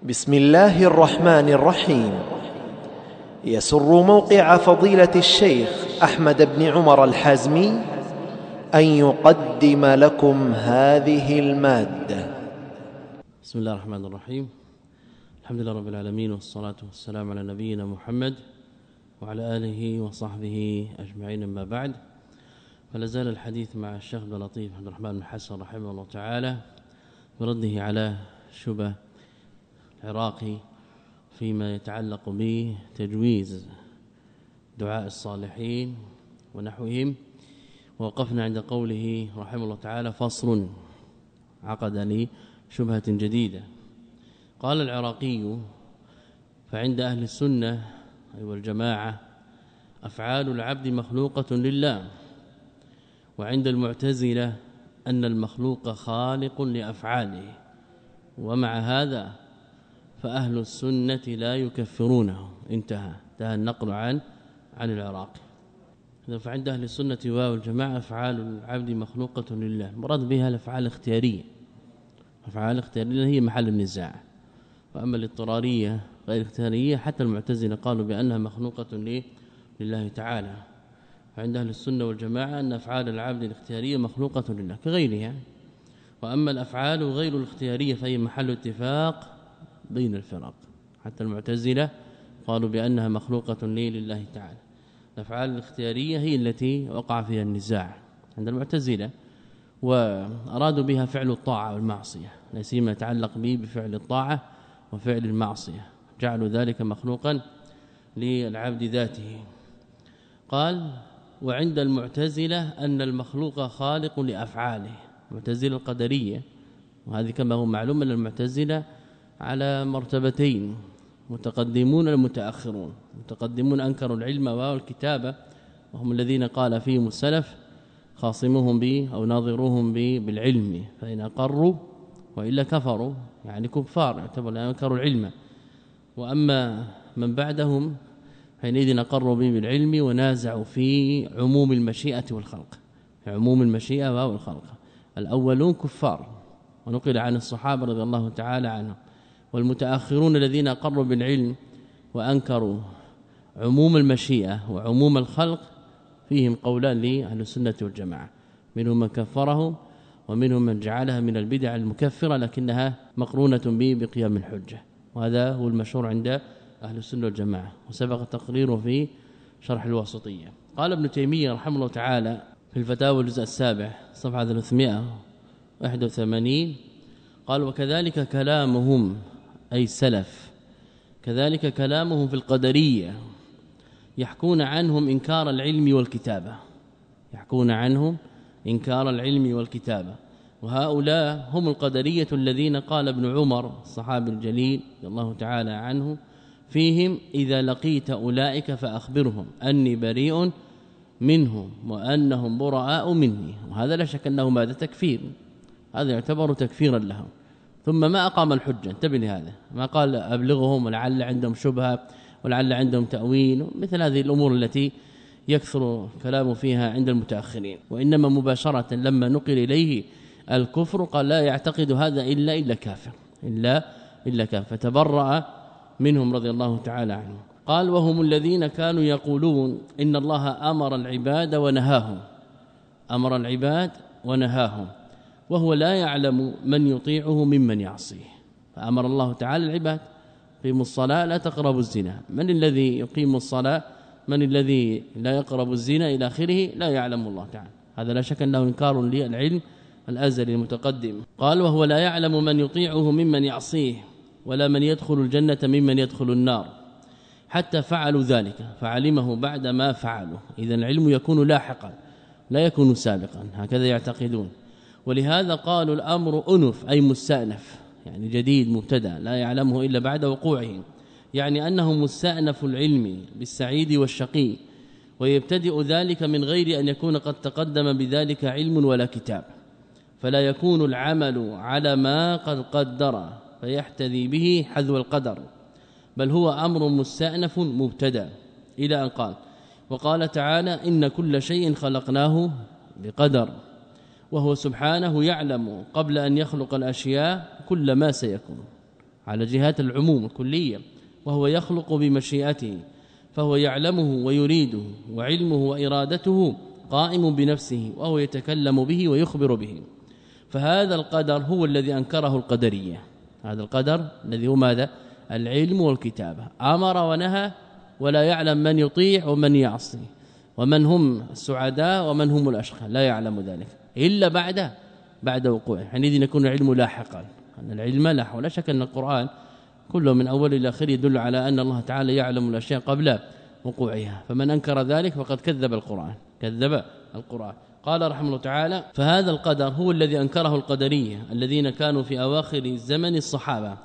بسم الله الرحمن الرحيم. يسر موقع فضيلة الشيخ أحمد بن عمر الحازمي أن يقدم لكم هذه المادة. بسم الله الرحمن الرحيم. الحمد لله رب العالمين والصلاة والسلام على نبينا محمد وعلى آله وصحبه أجمعين أما بعد. فلا زال الحديث مع الشيخ عبد اللطيف عبد الرحمن بن حسن رحمه الله تعالى برده على شبه العراقي فيما يتعلق بتجويز دعاء الصالحين ونحوهم. ووقفنا عند قوله رحمه الله تعالى فصل عقد لي شبهه جديدة. قال العراقي فعند أهل السنة أي والجماعة أفعال العبد مخلوقة لله وعند المعتزلة أن المخلوق خالق لأفعاله ومع هذا فأهل السنة لا يكفرونه. انتهى. انتهى النقل عن عن العراق. فعند أهل السنة والجماعه أفعال العبد مخلوقة لله. المراد بها الأفعال الاختيارية. أفعال الاختيارية هي محل النزاع. وأما الاضطرارية غير الاختيارية حتى المعتزلة قالوا بأنها مخلوقة لله تعالى. عند أهل السنة والجماعة أن أفعال العبد الاختيارية مخلوقة لله كغيرها. وأما الأفعال غير الاختيارية فهي محل اتفاق بين الفرق حتى المعتزلة قالوا بأنها مخلوقة لله تعالى. الأفعال الاختيارية هي التي وقع فيها النزاع عند المعتزلة وأرادوا بها فعل الطاعة والمعصية لا سيما يتعلق به بفعل الطاعة وفعل المعصية. جعلوا ذلك مخلوقا للعبد ذاته. قال وعند المعتزلة أن المخلوق خالق لأفعاله. المعتزلة القدرية وهذه كما هو معلوم أن المعتزلة على مرتبتين متقدمون المتاخرون متقدمون أنكروا العلم والكتابه وهم الذين قال فيهم السلف خاصموهم به أو ناظروهم به بالعلم فإن أقروا وإلا كفروا يعني كفار يعتبر أنكروا العلم. وأما من بعدهم حينئذ أقروا به بالعلم ونازعوا في عموم المشيئة والخلق. عموم المشيئة والخلق. الأولون كفار. ونقل عن الصحابة رضي الله تعالى عنهم. والمتأخرون الذين اقروا بالعلم وأنكروا عموم المشيئة وعموم الخلق فيهم قولان لأهل السنة والجماعة. منهم من كفرهم ومنهم من جعلها من البدع المكفرة لكنها مقرونة به بقيام الحجة. وهذا هو المشهور عند أهل السنة والجماعة. وسبق تقريره في شرح الواسطية. قال ابن تيمية رحمه الله تعالى في الفتاوى الجزء السابع صفحة 381 قال وكذلك كلامهم أي السلف كذلك كلامهم في القدرية. يحكون عنهم إنكار العلم والكتابة. يحكون عنهم إنكار العلم والكتابة. وهؤلاء هم القدرية الذين قال ابن عمر الصحابي الجليل رضي الله تعالى عنه فيهم إذا لقيت أولئك فأخبرهم أني بريء منهم وأنهم براء مني. وهذا لا شك انه ماذا تكفير. هذا يعتبر تكفيرا لهم. ثم ما أقام الحجة. انتبه لهذا. ما قال أبلغهم ولعل عندهم شبهة ولعل عندهم تأويل مثل هذه الأمور التي يكثر الكلام فيها عند المتأخرين. وإنما مباشرة لما نقل إليه الكفر قال لا يعتقد هذا إلا إلا كافر. إلا إلا كافر. فتبرأ منهم رضي الله تعالى عنهم. قال وهم الذين كانوا يقولون إن الله أمر العباد ونهاهم. أمر العباد ونهاهم. وهو لا يعلم من يطيعه ممن يعصيه. فأمر الله تعالى العباد قيموا الصلاة لا تقربوا الزنا. من الذي يقيم الصلاة؟ من الذي لا يقرب الزنا إلى آخره؟ لا يعلم الله تعالى. هذا لا شك أنه إنكار للعلم الأزلي المتقدم. قال وهو لا يعلم من يطيعه ممن يعصيه ولا من يدخل الجنة ممن يدخل النار. حتى فعلوا ذلك فعلمه بعد ما فعلوا. اذا العلم يكون لاحقا لا يكون سابقا. هكذا يعتقدون. ولهذا قالوا الأمر أنف أي مستأنف يعني جديد مبتدأ لا يعلمه إلا بعد وقوعه. يعني أنه مستأنف العلم بالسعيد والشقي ويبتدئ ذلك من غير أن يكون قد تقدم بذلك علم ولا كتاب. فلا يكون العمل على ما قد قدر فيحتذي به حذو القدر. بل هو أمر مستأنف مبتدأ. إلى أن قال وقال تعالى إن كل شيء خلقناه بقدر. وهو سبحانه يعلم قبل أن يخلق الأشياء كل ما سيكون على جهات العموم الكلية وهو يخلق بمشيئته فهو يعلمه ويريده وعلمه وإرادته قائم بنفسه وهو يتكلم به ويخبر به. فهذا القدر هو الذي أنكره القدرية. هذا القدر الذي هو ماذا؟ العلم والكتابة. أمر ونهى ولا يعلم من يطيع ومن يعصي ومن هم السعداء ومن هم الأشقى. لا يعلم ذلك. إلا بعد بعد وقوعه. حينئذ يكون العلم لاحقا. أن العلم لاحق ولا شك أن القرآن كله من أول إلى آخر يدل على أن الله تعالى يعلم الأشياء قبل وقوعها. فمن أنكر ذلك فقد كذب القرآن. كذب القرآن. قال رحمه الله تعالى فهذا القدر هو الذي أنكره القدرية الذين كانوا في أواخر زمن الصحابة.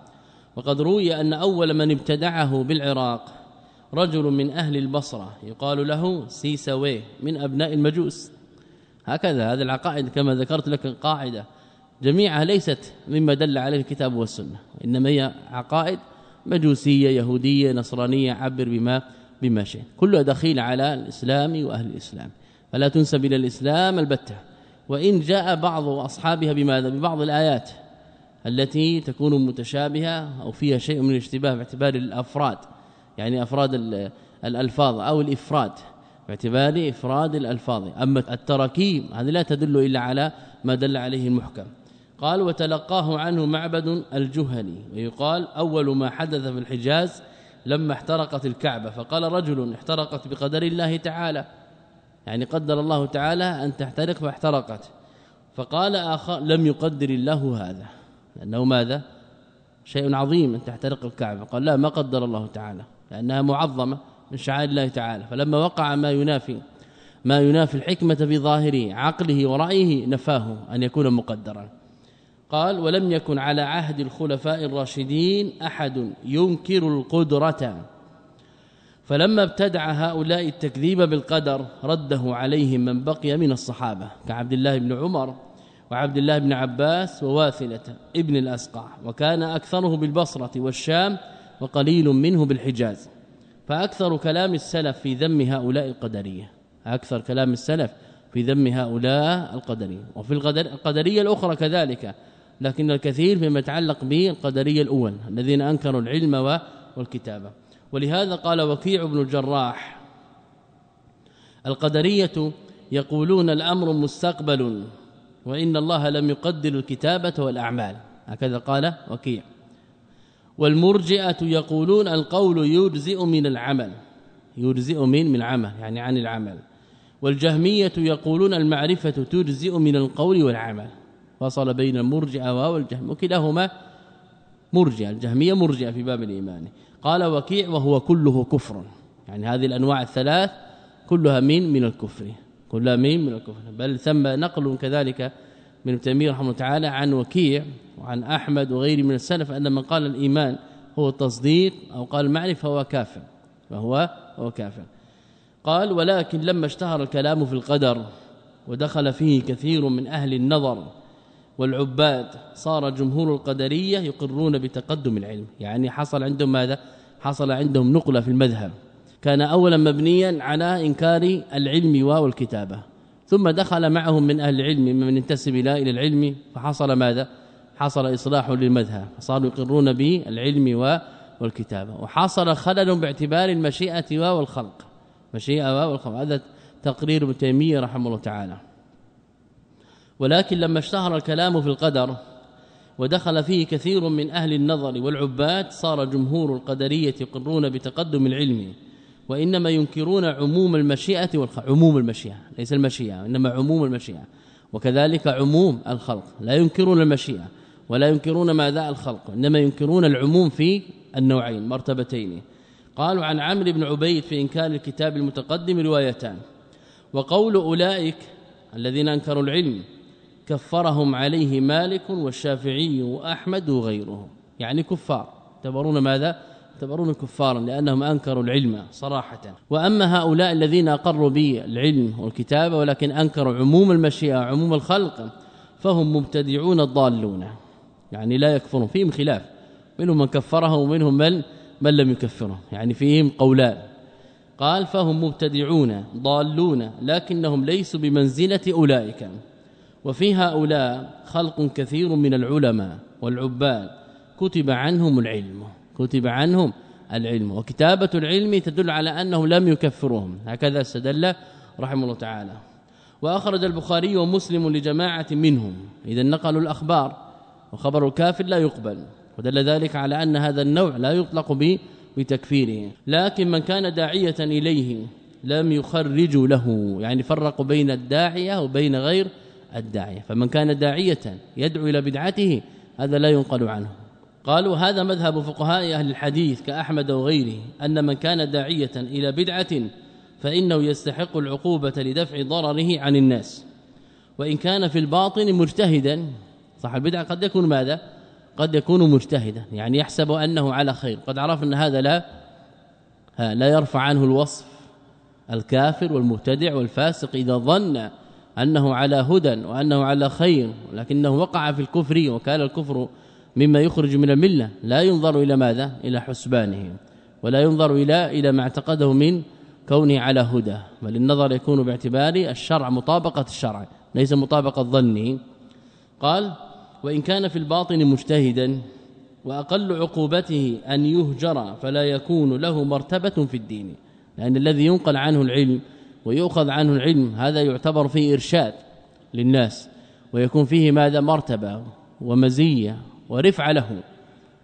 وقد روي أن أول من ابتدعه بالعراق رجل من أهل البصرة يقال له سيسوي من أبناء المجوس. هكذا هذه العقائد كما ذكرت لك قاعدة جميعها ليست مما دل عليه الكتاب والسنة إنما هي عقائد مجوسية يهودية نصرانية عبر بما بما شئ كلها دخيل على الإسلام وأهل الإسلام. فلا تنسب إلى الإسلام البتة. وإن جاء بعض أصحابها بماذا؟ ببعض الآيات التي تكون متشابهة أو فيها شيء من الاشتباه باعتبار الأفراد يعني أفراد الألفاظ أو الإفراد. باعتبار إفراد الألفاظ. أما التراكيب هذه لا تدل إلا على ما دل عليه المحكم. قال وتلقاه عنه معبد الجهني ويقال أول ما حدث في الحجاز لما احترقت الكعبة فقال رجل احترقت بقدر الله تعالى يعني قدر الله تعالى أن تحترق فاحترقت. فقال آخر لم يقدر الله هذا لأنه ماذا؟ شيء عظيم أن تحترق الكعبة. قال لا ما قدر الله تعالى لأنها معظمة. من شعائر الله تعالى. فلما وقع ما ينافي ما ينافي الحكمة في ظاهره عقله ورأيه نفاه أن يكون مقدرا. قال ولم يكن على عهد الخلفاء الراشدين أحد ينكر القدرة. فلما ابتدع هؤلاء التكذيب بالقدر رده عليهم من بقي من الصحابة كعبد الله بن عمر وعبد الله بن عباس وواثلة ابن الاسقع وكان اكثره بالبصرة والشام وقليل منه بالحجاز. فأكثر كلام السلف في ذم هؤلاء القدرية. أكثر كلام السلف في ذم هؤلاء القدرية. وفي القدر القدرية الأخرى كذلك. لكن الكثير فيما يتعلق بالقدريه الأول الذين أنكروا العلم والكتابه ولهذا قال وكيع بن الجراح القدرية يقولون الأمر مستقبل وإن الله لم يقدر الكتابة والأعمال. هكذا قال وكيع. والمرجئة يقولون القول يجزئ من العمل. يجزئ من من العمل يعني عن العمل. والجهمية يقولون المعرفة تجزئ من القول والعمل. فصل بين المرجئة والجهم وكلاهما مرجئة الجهمية مرجئة في باب الإيمان. قال وكيع وهو كله كفر. يعني هذه الأنواع الثلاث كلها من من الكفر. كلها من من الكفر. بل ثم نقل كذلك من ابن تيمية رحمه الله تعالى عن وكيع وعن أحمد وغيره من السلف أن من قال الإيمان هو التصديق أو قال المعرفة هو كافر. فهو هو كافر. قال ولكن لما اشتهر الكلام في القدر ودخل فيه كثير من أهل النظر والعباد صار جمهور القدرية يقرون بتقدم العلم. يعني حصل عندهم ماذا؟ حصل عندهم نقلة في المذهب. كان اولا مبنيا على إنكار العلم والكتابه ثم دخل معهم من أهل العلم من ينتسب إلى العلم فحصل ماذا؟ حصل إصلاح للمذهب صاروا يقرون بالعلم والكتابة وحصل خلل باعتبار المشيئة والخلق. مشيئة والخلق. هذا تقرير ابن تيمية رحمه الله تعالى. ولكن لما اشتهر الكلام في القدر ودخل فيه كثير من أهل النظر والعباد صار جمهور القدرية يقرون بتقدم العلم. وإنما ينكرون عموم المشيئة والخلق عموم المشيئة ليس المشيئة إنما عموم المشيئة. وكذلك عموم الخلق. لا ينكرون المشيئة ولا ينكرون ماذا؟ الخلق. إنما ينكرون العموم في النوعين مرتبتين. قالوا عن عمرو بن عبيد في إنكار الكتاب المتقدم روايتان. وقول أولئك الذين أنكروا العلم كفرهم عليه مالك والشافعي وأحمد وغيرهم. يعني كفار. اعتبرون ماذا؟ يعتبرون كفارا لأنهم أنكروا العلم صراحة. وأما هؤلاء الذين أقروا بالعلم والكتابة ولكن أنكروا عموم المشيئة عموم الخلق فهم مبتدعون ضالون يعني لا يكفرون فيهم خلاف. منهم من كفره ومنهم من من لم يكفره يعني فيهم قولان. قال فهم مبتدعون ضالون لكنهم ليسوا بمنزلة أولئك. وفي هؤلاء خلق كثير من العلماء والعباد كتب عنهم العلم. كتب عنهم العلم. وكتابة العلم تدل على أنهم لم يكفروهم. هكذا استدل رحمه الله تعالى. وأخرج البخاري ومسلم لجماعة منهم. إذا نقلوا الأخبار وخبر الكافر لا يقبل. ودل ذلك على أن هذا النوع لا يطلق بتكفيره. لكن من كان داعية إليه لم يخرجوا له. يعني فرقوا بين الداعية وبين غير الداعية. فمن كان داعية يدعو إلى بدعته هذا لا ينقل عنه. قالوا هذا مذهب فقهاء أهل الحديث كأحمد وغيره أن من كان داعية إلى بدعة فإنه يستحق العقوبة لدفع ضرره عن الناس. وإن كان في الباطن مجتهدا صح البدعة قد يكون ماذا؟ قد يكون مجتهدا يعني يحسب أنه على خير. قد عرفنا أن هذا لا لا يرفع عنه الوصف الكافر والمبتدع والفاسق إذا ظن أنه على هدى وأنه على خير ولكنه وقع في الكفر وكان الكفر مما يخرج من الملة لا ينظر إلى ماذا؟ إلى حسبانه ولا ينظر إلى إلى ما اعتقده من كونه على هدى بل النظر يكون باعتبار الشرع مطابقة الشرع ليس مطابقة ظنه قال وإن كان في الباطن مجتهدا وأقل عقوبته أن يهجر فلا يكون له مرتبة في الدين لأن الذي ينقل عنه العلم ويؤخذ عنه العلم هذا يعتبر فيه إرشاد للناس ويكون فيه ماذا؟ مرتبة ومزية ورفعه له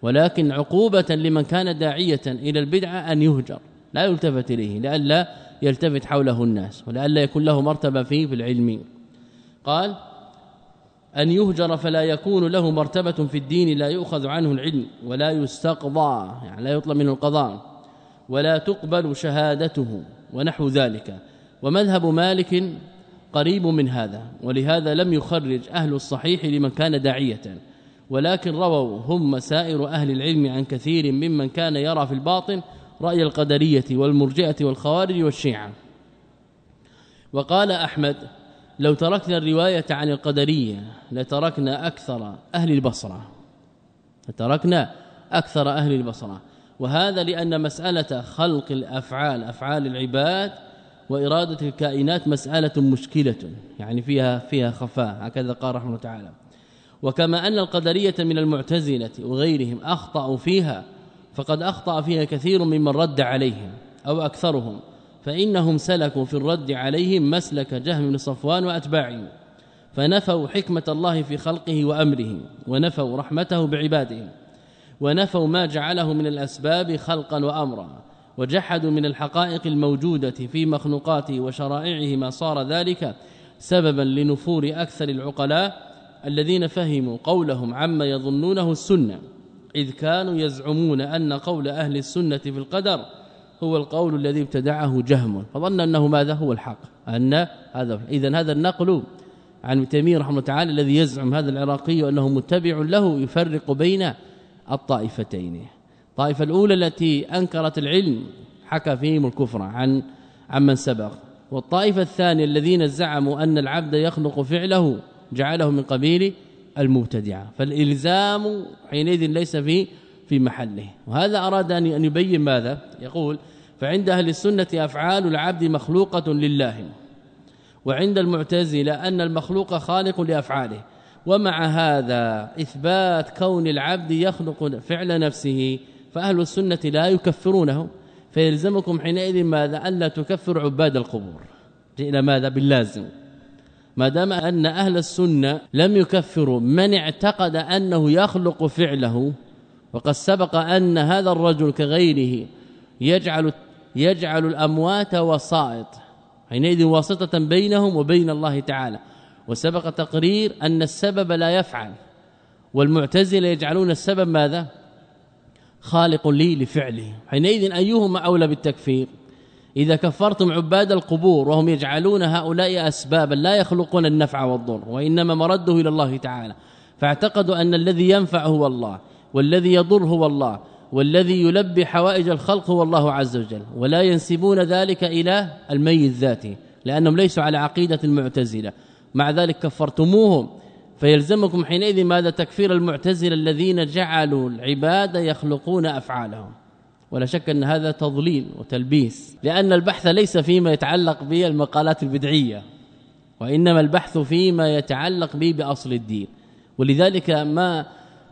ولكن عقوبة لمن كان داعية إلى البدعة أن يهجر لا يلتفت إليه لئلا يلتفت حوله الناس ولئلا يكون له مرتبة فيه في العلم. قال أن يهجر فلا يكون له مرتبة في الدين لا يؤخذ عنه العلم ولا يستقضى يعني لا يطلب منه القضاء ولا تقبل شهادته ونحو ذلك. ومذهب مالك قريب من هذا ولهذا لم يخرج أهل الصحيح لمن كان داعية. ولكن رووا هم سائر أهل العلم عن كثير ممن كان يرى في الباطن رأي القدرية والمرجئة والخوارج والشيعة. وقال أحمد لو تركنا الرواية عن القدرية لتركنا أكثر أهل البصرة. لتركنا أكثر أهل البصرة. وهذا لأن مسألة خلق الأفعال أفعال العباد وإرادة الكائنات مسألة مشكلة. يعني فيها فيها خفاء. هكذا قال رحمه الله تعالى. وكما أن القدرية من المعتزلة وغيرهم أخطأوا فيها فقد أخطأ فيها كثير ممن رد عليهم أو أكثرهم فإنهم سلكوا في الرد عليهم مسلك جهم بن صفوان وأتباعه فنفوا حكمة الله في خلقه وأمره ونفوا رحمته بعباده ونفوا ما جعله من الأسباب خلقا وأمرا وجحدوا من الحقائق الموجودة في مخلوقاته وشرائعه ما صار ذلك سببا لنفور أكثر العقلاء الذين فهموا قولهم عما يظنونه السنة إذ كانوا يزعمون أن قول أهل السنة في القدر هو القول الذي ابتدعه جهم. فظن أنه ماذا؟ هو الحق. أن هذا اذا هذا النقل عن تيمية رحمه الله تعالى الذي يزعم هذا العراقي أنه متبع له يفرق بين الطائفتين. الطائفة الأولى التي أنكرت العلم حكى فيهم الكفر عن عمن سبق. والطائفة الثانية الذين زعموا أن العبد يخلق فعله جعله من قبيل المبتدعة. فالإلزام حينئذ ليس في في محله. وهذا أراد أن يبين ماذا؟ يقول فعند أهل السنة أفعال العبد مخلوقة لله وعند المعتزلة أن المخلوق خالق لأفعاله. ومع هذا إثبات كون العبد يخلق فعل نفسه فأهل السنة لا يكفرونه. فيلزمكم حينئذ ماذا؟ ألا تكفر عباد القبور. جئنا ماذا؟ باللازم. ما دام أن أهل السنة لم يكفروا من اعتقد أنه يخلق فعله وقد سبق أن هذا الرجل كغيره يجعل يجعل الأموات وسائط حينئذ واسطة بينهم وبين الله تعالى. وسبق تقرير أن السبب لا يفعل والمعتزلة يجعلون السبب ماذا؟ خالق لي لفعله. حينئذ أيهما أولى بالتكفير؟ إذا كفرتم عباد القبور وهم يجعلون هؤلاء أسبابا لا يخلقون النفع والضر وإنما مرده إلى الله تعالى فاعتقدوا أن الذي ينفع هو الله والذي يضر هو الله والذي يلبي حوائج الخلق هو الله عز وجل ولا ينسبون ذلك إلى الميت ذاته لأنهم ليسوا على عقيدة المعتزله مع ذلك كفرتموهم فيلزمكم حينئذ ماذا؟ تكفير المعتزلة الذين جعلوا العباد يخلقون أفعالهم. ولا شك أن هذا تضليل وتلبيس لأن البحث ليس فيما يتعلق بالمقالات البدعية وإنما البحث فيما يتعلق به بأصل الدين. ولذلك ما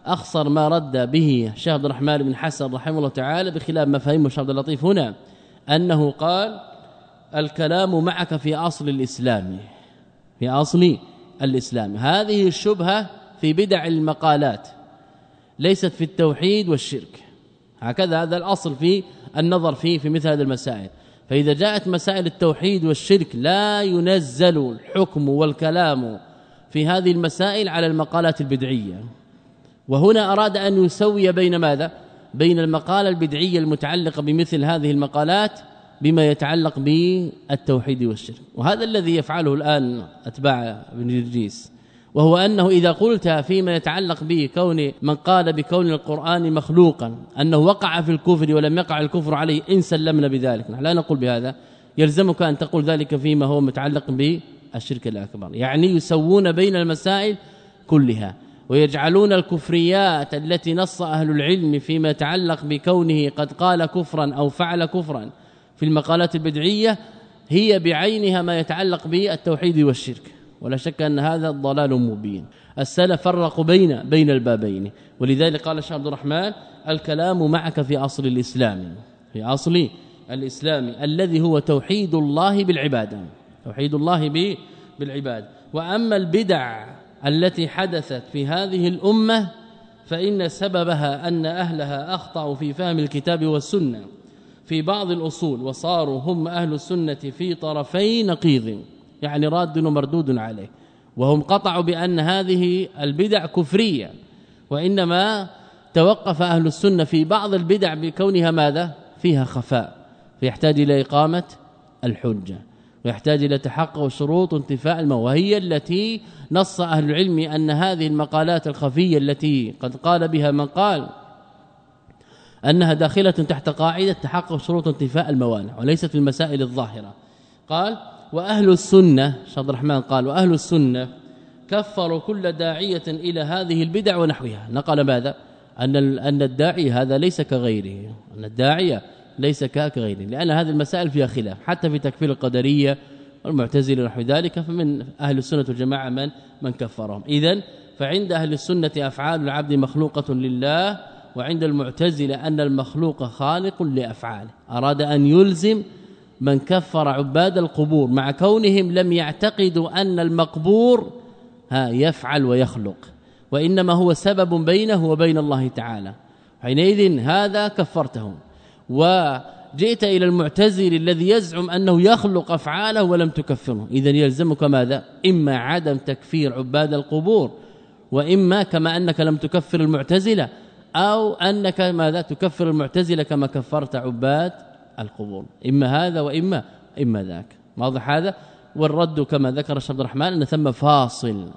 اخصر ما رد به الشيخ عبد الرحمن بن حسن رحمه الله تعالى بخلاف مفاهيم الشيخ عبد اللطيف هنا أنه قال الكلام معك في أصل الإسلام في أصل الإسلام. هذه الشبهة في بدع المقالات ليست في التوحيد والشرك. هكذا هذا الأصل في النظر فيه في مثل هذه المسائل. فإذا جاءت مسائل التوحيد والشرك لا ينزل الحكم والكلام في هذه المسائل على المقالات البدعية. وهنا أراد أن يسوي بين ماذا؟ بين المقالة البدعية المتعلقة بمثل هذه المقالات بما يتعلق بالتوحيد والشرك. وهذا الذي يفعله الآن أتباع ابن جرجيس وهو أنه إذا قلت فيما يتعلق به كون من قال بكون القرآن مخلوقا أنه وقع في الكفر ولم يقع الكفر عليه إن سلمنا بذلك. نحن لا نقول بهذا. يلزمك أن تقول ذلك فيما هو متعلق بالشرك الأكبر. يعني يسوون بين المسائل كلها ويجعلون الكفريات التي نص أهل العلم فيما يتعلق بكونه قد قال كفرا أو فعل كفرا في المقالات البدعية هي بعينها ما يتعلق بالتوحيد والشرك. ولا شك أن هذا ضلال مبين. السلف فرقوا بين بين البابين. ولذلك قال الشيخ عبد الرحمن الكلام معك في أصل الإسلام. في أصل الإسلام الذي هو توحيد الله بالعبادة. توحيد الله بالعباد. وأما البدع التي حدثت في هذه الأمة فإن سببها أن أهلها أخطأوا في فهم الكتاب والسنة. في بعض الأصول وصاروا هم أهل السنة في طرفي نقيض. يعني راد ومردود عليه. وهم قطعوا بأن هذه البدع كفرية وإنما توقف أهل السنة في بعض البدع بكونها ماذا؟ فيها خفاء فيحتاج إلى إقامة الحجة ويحتاج إلى تحقق شروط انتفاء الماء وهي التي نص أهل العلم أن هذه المقالات الخفية التي قد قال بها من قال أنها داخلة تحت قاعدة تحقق شروط انتفاء الموانع وليست في المسائل الظاهرة. قال وأهل السنة شيخ عبد الرحمن قال وأهل السنة كفروا كل داعية إلى هذه البدع ونحوها. نقل ماذا؟ أن أن الداعي هذا ليس كغيره. أن الداعية ليس كغيره. لأن هذه المسائل فيها خلاف حتى في تكفير القدرية والمعتزلة ونحو ذلك فمن أهل السنة والجماعة من من كفرهم. إذا فعند أهل السنة أفعال العبد مخلوقة لله وعند المعتزلة أن المخلوق خالق لأفعاله. أراد أن يلزم من كفر عباد القبور مع كونهم لم يعتقدوا أن المقبور ها يفعل ويخلق وإنما هو سبب بينه وبين الله تعالى. حينئذ هذا كفرتهم. وجئت إلى المعتزل الذي يزعم أنه يخلق أفعاله ولم تكفره. اذا يلزمك ماذا؟ إما عدم تكفير عباد القبور وإما كما أنك لم تكفر المعتزلة أو أنك ماذا؟ تكفر المعتزلة كما كفرت عباد القبور إما هذا وإما إما ذاك. واضح هذا؟ والرد كما ذكر الشيخ عبد الرحمن ان ثم فاصل.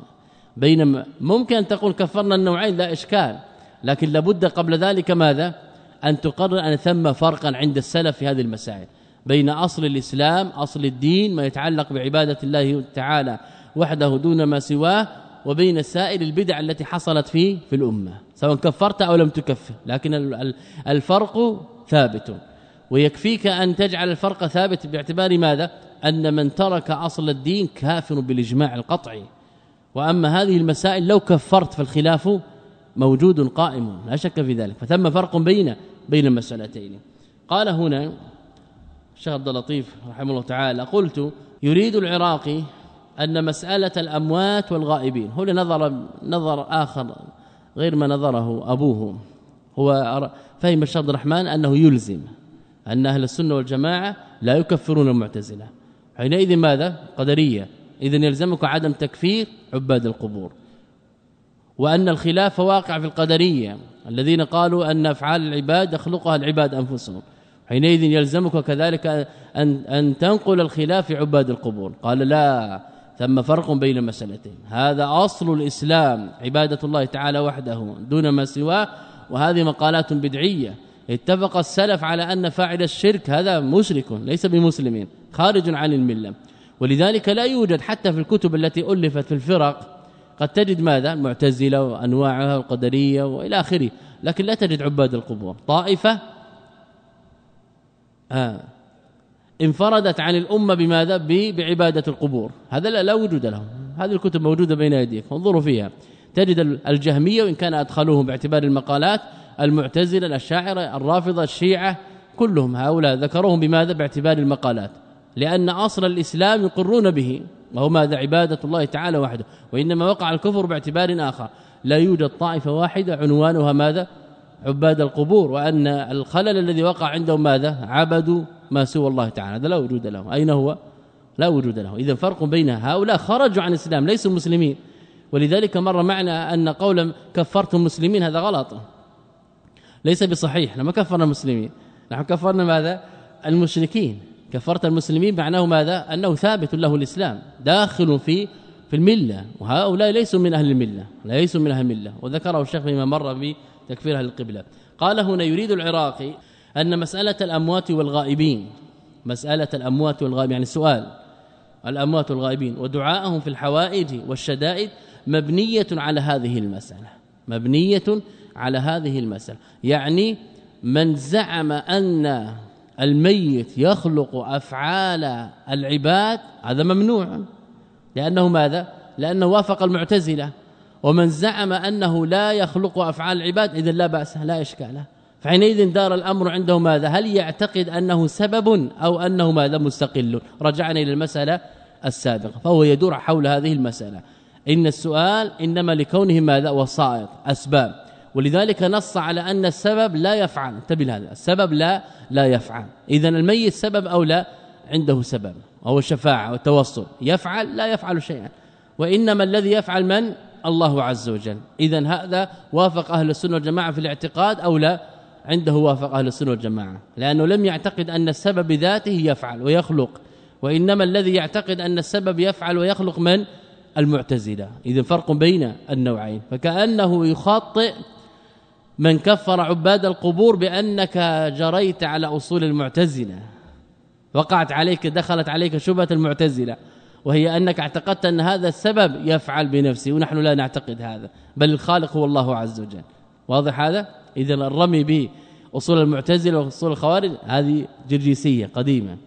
بين ممكن أن تقول كفرنا النوعين لا إشكال. لكن لابد قبل ذلك ماذا؟ أن تقرر أن ثم فرقا عند السلف في هذه المسائل. بين أصل الإسلام أصل الدين ما يتعلق بعبادة الله تعالى وحده دون ما سواه وبين سائر البدع التي حصلت في في الأمة. سواء كفرت أو لم تكفر. لكن الفرق ثابت. ويكفيك أن تجعل الفرق ثابت باعتبار ماذا؟ أن من ترك أصل الدين كافر بالإجماع القطعي. وأما هذه المسائل لو كفرت فالخلاف موجود قائم لا شك في ذلك. فثم فرق بين بين المسألتين. قال هنا الشيخ عبد اللطيف رحمه الله تعالى قلت يريد العراقي أن مسألة الأموات والغائبين. هنا نظر نظر آخر غير ما نظره أبوه. هو فهم الشيخ عبد الرحمن أنه يلزم. أن أهل السنة والجماعة لا يكفرون المعتزلة. حينئذ ماذا؟ قدرية. إذا يلزمك عدم تكفير عباد القبور. وأن الخلاف واقع في القدرية. الذين قالوا أن أفعال العباد يخلقها العباد أنفسهم. حينئذ يلزمك كذلك أن, أن تنقل الخلاف في عباد القبور. قال لا ثم فرق بين المسالتين هذا أصل الإسلام عبادة الله تعالى وحده دون ما سواه. وهذه مقالات بدعية. اتفق السلف على أن فاعل الشرك هذا مشرك ليس بمسلم خارج عن الملة. ولذلك لا يوجد حتى في الكتب التي ألفت في الفرق قد تجد ماذا؟ المعتزله وأنواعها القدريه وإلى آخره. لكن لا تجد عباد القبور. طائفة آه انفردت عن الأمة بماذا؟ بعبادة القبور. هذا لا, لا وجود لهم. هذه الكتب موجودة بين يديك انظروا فيها. تجد الجهمية وإن كان أدخلوهم باعتبار المقالات المعتزلة الأشاعرة الرافضة الشيعة كلهم هؤلاء ذكروهم بماذا؟ باعتبار المقالات. لأن أصل الإسلام يقرون به وهو ماذا؟ عبادة الله تعالى وحده. وإنما وقع الكفر باعتبار آخر. لا يوجد طائفة واحدة عنوانها ماذا؟ عباد القبور. وأن الخلل الذي وقع عندهم ماذا؟ عبدوا ما سوى الله تعالى. هذا لا وجود له. أين هو؟ لا وجود له. اذا فرق بين هؤلاء خرجوا عن الإسلام ليسوا مسلمين. ولذلك مر معنا أن قولا كفرتم المسلمين هذا غلط. ليس بصحيح. لما كفرنا المسلمين. نحن كفرنا ماذا؟ المشركين. كفرت المسلمين معناه ماذا؟ أنه ثابت له الإسلام. داخل في في الملة. وهؤلاء ليسوا من أهل الملة. ليسوا من أهل الملة. وذكره الشيخ فيما مر بتكفير أهل القبلة. قال هنا يريد العراقي أن مسألة الأموات والغائبين. مسألة الأموات والغائبين. يعني سؤال. الأموات والغائبين. ودعاءهم في الحوائج والشدائد مبنية على هذه المسألة. مبنية على هذه المسألة. يعني من زعم أن الميت يخلق أفعال العباد هذا ممنوع. لأنه ماذا؟ لأنه وافق المعتزلة. ومن زعم أنه لا يخلق أفعال العباد إذا لا بأس لا إشكال. فحينئذ دار الأمر عنده ماذا؟ هل يعتقد أنه سبب أو أنه ماذا؟ مستقل؟ رجعنا إلى المسألة السابقة فهو يدور حول هذه المسألة. إن السؤال إنما لكونه ماذا؟ وسائط أسباب. ولذلك نص على أن السبب لا يفعل. انتبه هذا السبب لا لا يفعل. اذا الميت سبب أو لا عنده سبب. وهو الشفاعة والتوسل يفعل لا يفعل شيئا. وإنما الذي يفعل من؟ الله عز وجل. اذا هذا وافق أهل السنة والجماعة في الاعتقاد أو لا؟ عنده وافق أهل السنة والجماعة. لأنه لم يعتقد أن السبب بذاته يفعل ويخلق. وإنما الذي يعتقد أن السبب يفعل ويخلق من؟ المعتزلة. اذا فرق بين النوعين. فكأنه يخاطئ من كفر عباد القبور بأنك جريت على أصول المعتزلة. وقعت عليك دخلت عليك شبهة المعتزلة. وهي أنك اعتقدت أن هذا السبب يفعل بنفسه ونحن لا نعتقد هذا. بل الخالق هو الله عز وجل. واضح هذا؟ اذا الرمي به اصول المعتزلة وأصول الخوارج هذه جرجيسية قديمة.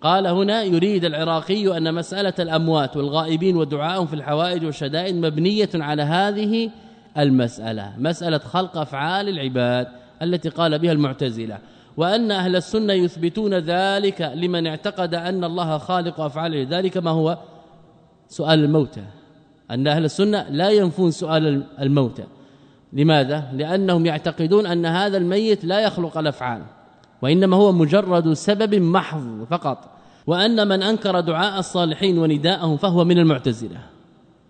قال هنا يريد العراقي أن مسألة الأموات والغائبين ودعائهم في الحوائج والشدائد مبنية على هذه المسألة مسألة خلق أفعال العباد التي قال بها المعتزلة. وأن أهل السنة يثبتون ذلك لمن اعتقد أن الله خالق افعال ذلك ما هو؟ سؤال الموتى. أن أهل السنة لا ينفون سؤال الموتى. لماذا؟ لأنهم يعتقدون أن هذا الميت لا يخلق الأفعال وإنما هو مجرد سبب محض فقط. وأن من أنكر دعاء الصالحين ونداءهم فهو من المعتزلة.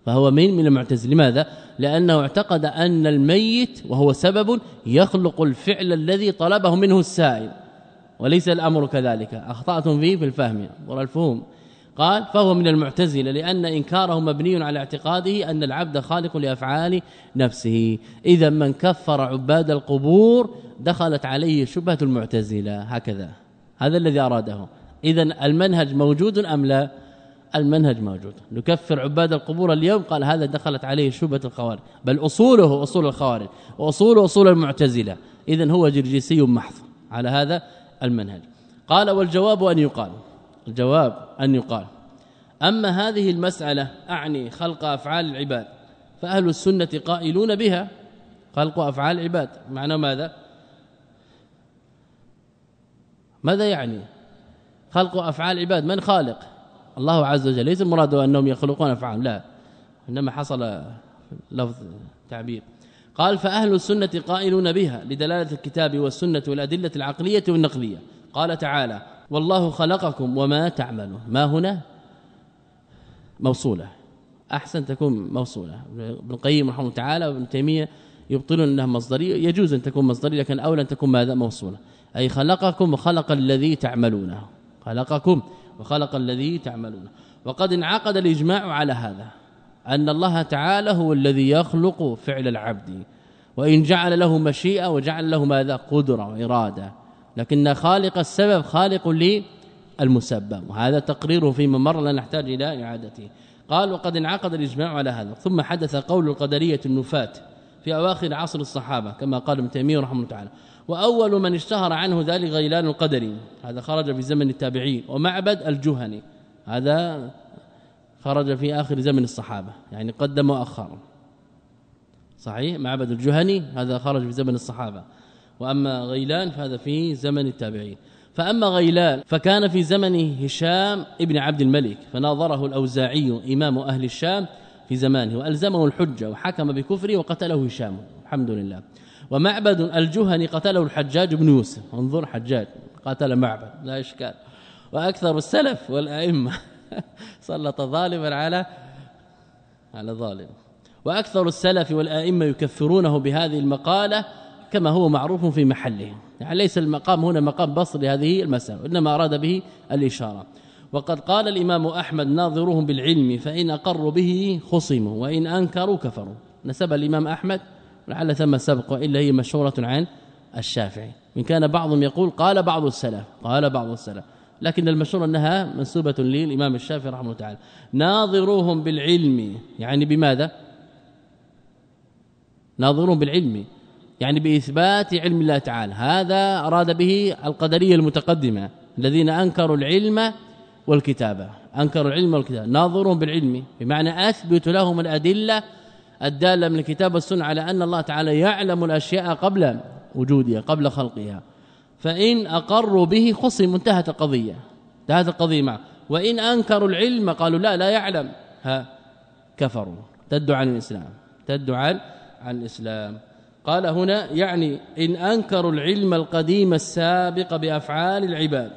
فهو من من المعتزله لماذا؟ لأنه اعتقد أن الميت وهو سبب يخلق الفعل الذي طلبه منه السائل وليس الأمر كذلك. أخطأتم فيه في الفهم والفهم قال فهو من المعتزلة لأن إنكاره مبني على اعتقاده أن العبد خالق لأفعال نفسه. إذا من كفر عباد القبور دخلت عليه شبهة المعتزلة. هكذا. هذا الذي أراده. اذا المنهج موجود أم لا؟ المنهج موجود. نكفر عباد القبور اليوم. قال هذا دخلت عليه شبهة الخوارج. بل أصوله أصول الخوارج. واصوله أصول المعتزلة. اذا هو جرجسي محض. على هذا المنهج. قال والجواب أن يقال. الجواب أن يقال. أما هذه المسألة أعني خلق أفعال العباد. فأهل السنة قائلون بها. خلق أفعال العباد. معنى ماذا؟ ماذا يعني؟ خلق أفعال العباد. من خالق؟ الله عز وجل. ليس المراد أنهم يخلقون افعال لا. إنما حصل لفظ تعبير. قال فأهل السنة قائلون بها لدلالة الكتاب والسنة والأدلة العقلية والنقلية. قال تعالى والله خلقكم وما تعملون. ما هنا؟ موصولة. أحسن تكون موصولة. ابن القيم رحمه الله تعالى وابن تيمية يبطلون أنها مصدرية. يجوز أن تكون مصدرية لكن اولى أن تكون ماذا؟ موصولة. أي خلقكم وخلق الذي تعملونه. خلقكم وخلق الذي تعملون. وقد انعقد الإجماع على هذا أن الله تعالى هو الذي يخلق فعل العبد وإن جعل له مشيئة وجعل له ماذا؟ قدرة وإرادة. لكن خالق السبب خالق للمسبب وهذا تقريره فيما مر لا نحتاج إلى إعادته. قال وقد انعقد الإجماع على هذا. ثم حدث قول القدرية النفاة في أواخر عصر الصحابة كما قال ابن تيمية رحمه الله تعالى. وأول من اشتهر عنه ذلك غيلان القدري. هذا خرج في زمن التابعين. ومعبد الجهني. هذا خرج في آخر زمن الصحابة. يعني قدم وأخر. صحيح؟ معبد الجهني هذا خرج في زمن الصحابة. وأما غيلان فهذا في زمن التابعين. فأما غيلان فكان في زمن هشام ابن عبد الملك. فناظره الأوزاعي إمام أهل الشام في زمانه وألزمه الحجة وحكم بكفره وقتله هشام. الحمد لله. ومعبد الجهني قتله الحجاج بن يوسف. انظر حجاج قتل معبد لا إشكال. وأكثر السلف والأئمة سلط ظالما على على ظالم. وأكثر السلف والأئمة يكفرونه بهذه المقالة كما هو معروف في محله يعني ليس المقام هنا مقام بصر لهذه المسألة انما أراد به الإشارة. وقد قال الإمام أحمد ناظرهم بالعلم فإن أقروا به خصموا وإن أنكروا كفروا. نسب الإمام أحمد لعل ثم سبق والا هي مشهوره عن الشافعي. إن كان بعضهم يقول قال بعض السلف قال بعض السلف. لكن المشهور إنها منسوبة للإمام الشافعي رحمه الله تعالى. ناظروهم بالعلم يعني بماذا؟ ناظروهم بالعلم يعني بإثبات علم الله تعالى. هذا أراد به القدرية المتقدمة الذين أنكروا العلم والكتابة. أنكروا العلم والكتابة. ناظرهم بالعلم بمعنى أثبت لهم الأدلة الدالة من الكتاب والسنة على أن الله تعالى يعلم الأشياء قبل وجودها قبل خلقها. فإن اقروا به خصم انتهت القضية. انتهت القضية معه. وإن أنكروا العلم قالوا لا لا يعلم. ها كفروا. تدعو عن الإسلام. تدعو عن عن الإسلام. قال هنا يعني إن أنكروا العلم القديم السابق بأفعال العباد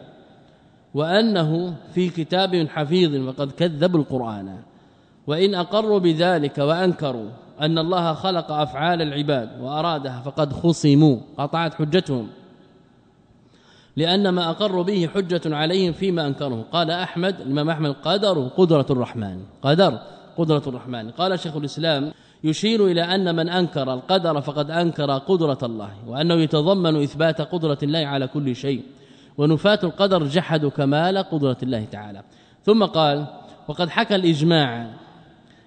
وأنه في كتاب حفيظ وقد كذبوا القرآن. وإن أقروا بذلك وأنكروا أن الله خلق أفعال العباد وأرادها فقد خصموا قطعت حجتهم. لأن ما أقروا به حجة عليهم فيما انكروه قال أحمد الإمام أحمد قدر قدرة الرحمن قدر قدرة الرحمن. قال شيخ الإسلام يشير إلى أن من أنكر القدر فقد أنكر قدرة الله وأنه يتضمن إثبات قدرة الله على كل شيء. ونفاة القدر جحدوا كمال قدرة الله تعالى. ثم قال وقد حكى الإجماع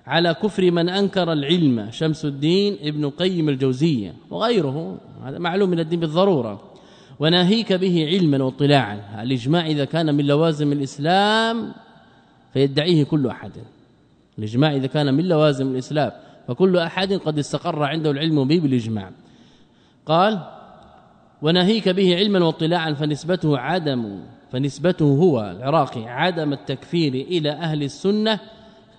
على كفر من أنكر العلم. شمس الدين ابن قيم الجوزية وغيره. هذا معلوم من الدين بالضرورة. وناهيك به علما واطلاعا. الإجماع إذا كان من لوازم الإسلام فيدعيه كل أحد. الإجماع إذا كان من لوازم الإسلام فكل أحد قد استقر عنده العلم به بالإجماع. قال وناهيك به علما واطلاعا فنسبته عدم فنسبته هو العراقي عدم التكفير إلى أهل السنة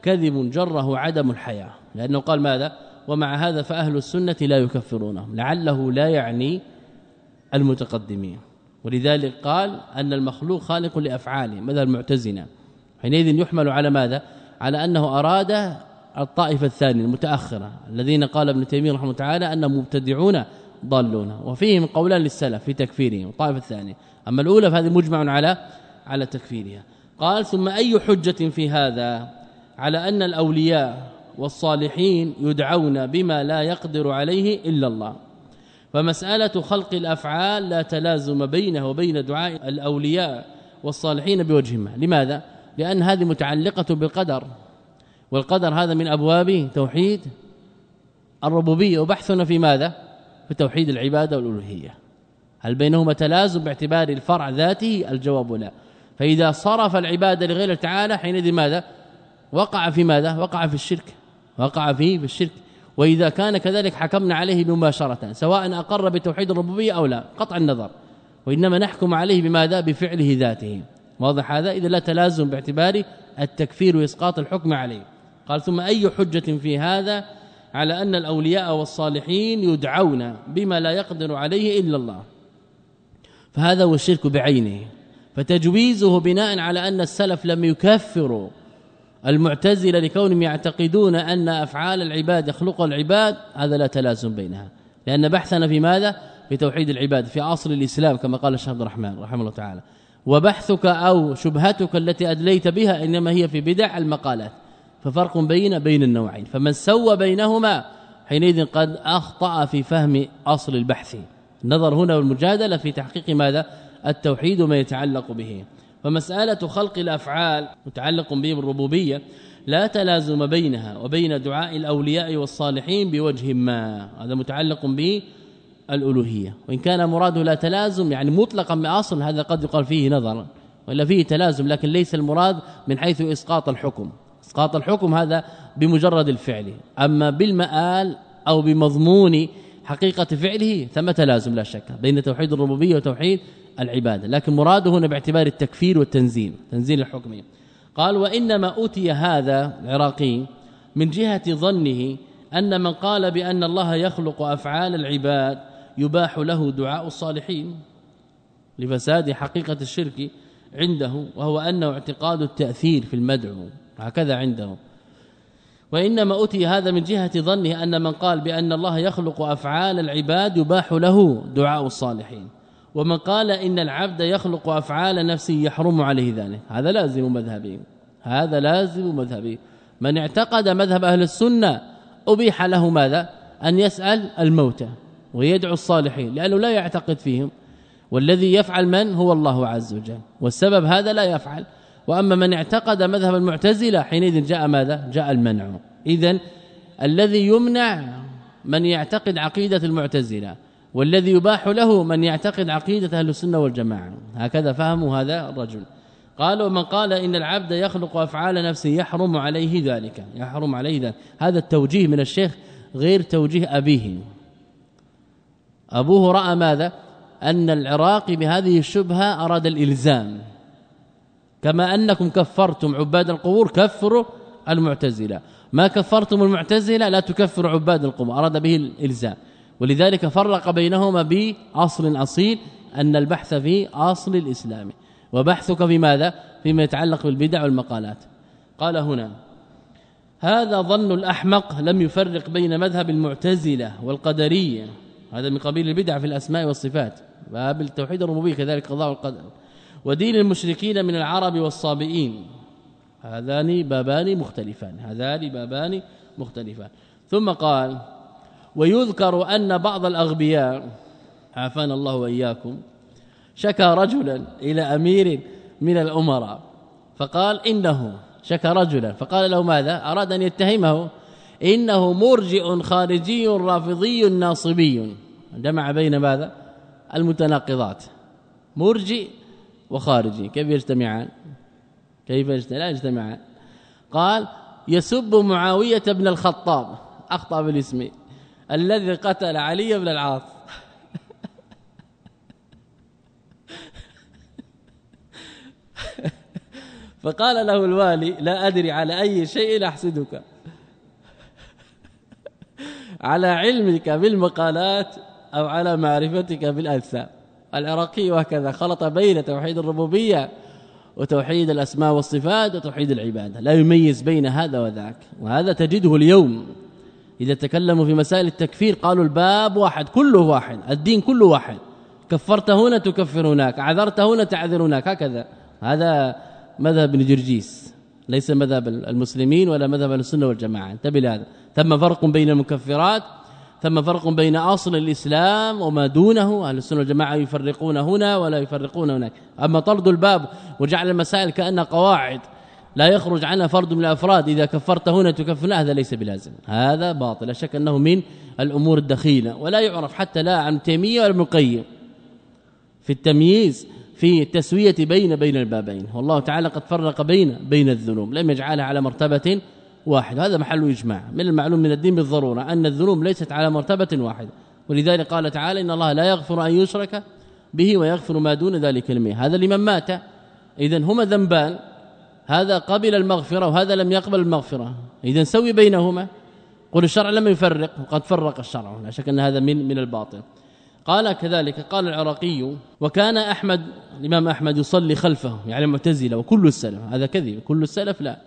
كذب جره عدم الحياة لأنه قال ماذا؟ ومع هذا فأهل السنة لا يكفرونهم لعله لا يعني المتقدمين. ولذلك قال أن المخلوق خالق لأفعاله ماذا المعتزنة حينئذ يحمل على ماذا؟ على أنه أراد الطائفة الثانية المتأخرة الذين قال ابن تيمية رحمه الله تعالى انهم مبتدعون ضالون. وفيهم قولان للسلف في تكفيرهم الطائفة الثانية. أما الأولى فهذه مجمع على على تكفيرها. قال ثم أي حجة في هذا؟ على أن الأولياء والصالحين يدعون بما لا يقدر عليه إلا الله. فمسألة خلق الأفعال لا تلازم بينه وبين دعاء الأولياء والصالحين بوجه ما. لماذا؟ لأن هذه متعلقة بالقدر والقدر هذا من أبواب توحيد الربوبية. وبحثنا في ماذا؟ في توحيد العبادة والألوهية. هل بينهما تلازم باعتبار الفرع ذاته؟ الجواب لا. فإذا صرف العبادة لغير تعالى حينئذ ماذا؟ وقع في ماذا؟ وقع في الشرك. وقع فيه في الشرك. وإذا كان كذلك حكمنا عليه مباشرة سواء أقر بتوحيد الربوبية أو لا قطع النظر. وإنما نحكم عليه بماذا؟ بفعله ذاته. واضح هذا؟ إذا لا تلازم باعتبار التكفير وإسقاط الحكم عليه. قال ثم أي حجة في هذا؟ على أن الأولياء والصالحين يدعون بما لا يقدر عليه إلا الله. فهذا هو الشرك بعينه. فتجويزه بناء على أن السلف لم يكفروا المعتزلة لكونهم يعتقدون أن أفعال العباد يخلق العباد هذا لا تلازم بينها. لأن بحثنا في ماذا؟ في توحيد العباد في اصل الإسلام كما قال الشيخ عبد الرحمن رحمه الله تعالى. وبحثك أو شبهتك التي أدليت بها إنما هي في بدع المقالات. ففرق بين بين النوعين. فمن سوى بينهما حينئذ قد أخطأ في فهم أصل البحث. النظر هنا والمجادلة في تحقيق ماذا؟ التوحيد وما يتعلق به. فمسألة خلق الأفعال متعلق به بالربوبية لا تلازم بينها وبين دعاء الأولياء والصالحين بوجه ما. هذا متعلق به الألوهية. وإن كان مراده لا تلازم يعني مطلقا بأصل هذا قد يقال فيه نظرا ولا فيه تلازم لكن ليس المراد من حيث إسقاط الحكم. إسقاط الحكم هذا بمجرد الفعل. أما بالمآل أو بمضمون حقيقة فعله ثم تلازم لا شك. بين توحيد الربوبية وتوحيد العبادة. لكن مراده هنا باعتبار التكفير والتنزيل تنزيل الحكم. قال وإنما أوتي هذا العراقي من جهة ظنه أن من قال بأن الله يخلق أفعال العباد يباح له دعاء الصالحين لفساد حقيقة الشرك عنده وهو أنه اعتقاد التأثير في المدعو. هكذا عنده. وإنما اتي هذا من جهة ظنه أن من قال بأن الله يخلق أفعال العباد يباح له دعاء الصالحين. ومن قال إن العبد يخلق أفعال نفسه يحرم عليه ذلك. هذا لازم مذهبي. هذا لازم مذهبي. من اعتقد مذهب أهل السنة أبيح له ماذا؟ أن يسأل الموتى ويدعو الصالحين لأنه لا يعتقد فيهم. والذي يفعل من؟ هو الله عز وجل. والسبب هذا لا يفعل. وأما من اعتقد مذهب المعتزلة حينئذ جاء ماذا؟ جاء المنع. اذا الذي يمنع من يعتقد عقيدة المعتزلة والذي يباح له من يعتقد عقيدة أهل السنة والجماعة. هكذا فهموا هذا الرجل. قالوا من قال إن العبد يخلق أفعال نفسه يحرم عليه ذلك. يحرم عليه ذلك. هذا التوجيه من الشيخ غير توجيه أبيه. أبوه رأى ماذا؟ أن العراقي بهذه الشبهة أراد الإلزام. كما أنكم كفرتم عباد القبور كفروا المعتزلة. ما كفرتم المعتزلة لا تكفروا عباد القبور. أراد به الإلزام. ولذلك فرق بينهما بأصل أصيل أن البحث في أصل الإسلام. وبحثك في ماذا؟ فيما يتعلق بالبدع والمقالات. قال هنا هذا ظن الأحمق لم يفرق بين مذهب المعتزلة والقدرية. هذا من قبيل البدع في الأسماء والصفات. باب التوحيد الربوبيه كذلك قضاء والقدر ودين المشركين من العرب والصابئين. هذان بابان مختلفان. هذان بابان مختلفان. ثم قال ويذكر أن بعض الأغبياء عافانا الله وإياكم شكى رجلا إلى أمير من الأمراء فقال إنه شكى رجلا فقال له ماذا؟ أراد أن يتهمه إنه مرجئ خارجي رافضي ناصبي. جمع بين ماذا؟ المتناقضات. مرجئ وخارجي. كيف يجتمعان؟ كيف لا يجتمعان. قال يسب معاوية بن الخطاب. أخطأ بالاسم. الذي قتل علي بن العاص. فقال له الوالي لا أدري على أي شيء أحسدك. على علمك بالمقالات أو على معرفتك بالانساب العراقي وهكذا خلط بين توحيد الربوبية وتوحيد الأسماء والصفات وتوحيد العبادة. لا يميز بين هذا وذاك وهذا تجده اليوم. إذا تكلموا في مسائل التكفير قالوا الباب واحد كله واحد الدين كله واحد. كفرت هنا تكفر هناك عذرت هنا تعذر هناك هكذا. هذا مذهب ابن جرجيس. ليس مذهب المسلمين ولا مذهب السنة والجماعة. انتبه لهذا. ثم فرق بين المكفرات ثم فرق بين أصل الإسلام وما دونه. أهل السنة والجماعة يفرقون هنا ولا يفرقون هناك. أما طرد الباب وجعل المسائل كأنها قواعد لا يخرج عنها فرد من الأفراد. إذا كفرت هنا تكفر هذا ليس بلازم. هذا باطل. لا شك أنه من الأمور الدخيلة. ولا يعرف حتى لا عن تيمية ولا ابن في التمييز في التسوية بين بين البابين. والله تعالى قد فرق بين بين الذنوب. لم يجعلها على مرتبة واحد هذا محل إجماع. من المعلوم من الدين بالضرورة أن الذنوب ليست على مرتبة واحدة. ولذلك قال تعالى إن الله لا يغفر أن يشرك به ويغفر ما دون ذلك المية هذا لمن مات. اذا هما ذنبان. هذا قبل المغفرة وهذا لم يقبل المغفرة. اذا سوي بينهما. قل الشرع لم يفرق وقد فرق الشرع لا شك أن هذا من من الباطل. قال كذلك قال العراقي وكان أحمد الإمام أحمد يصلي خلفه يعني المعتزلة وكل السلف. هذا كذب كل السلف لا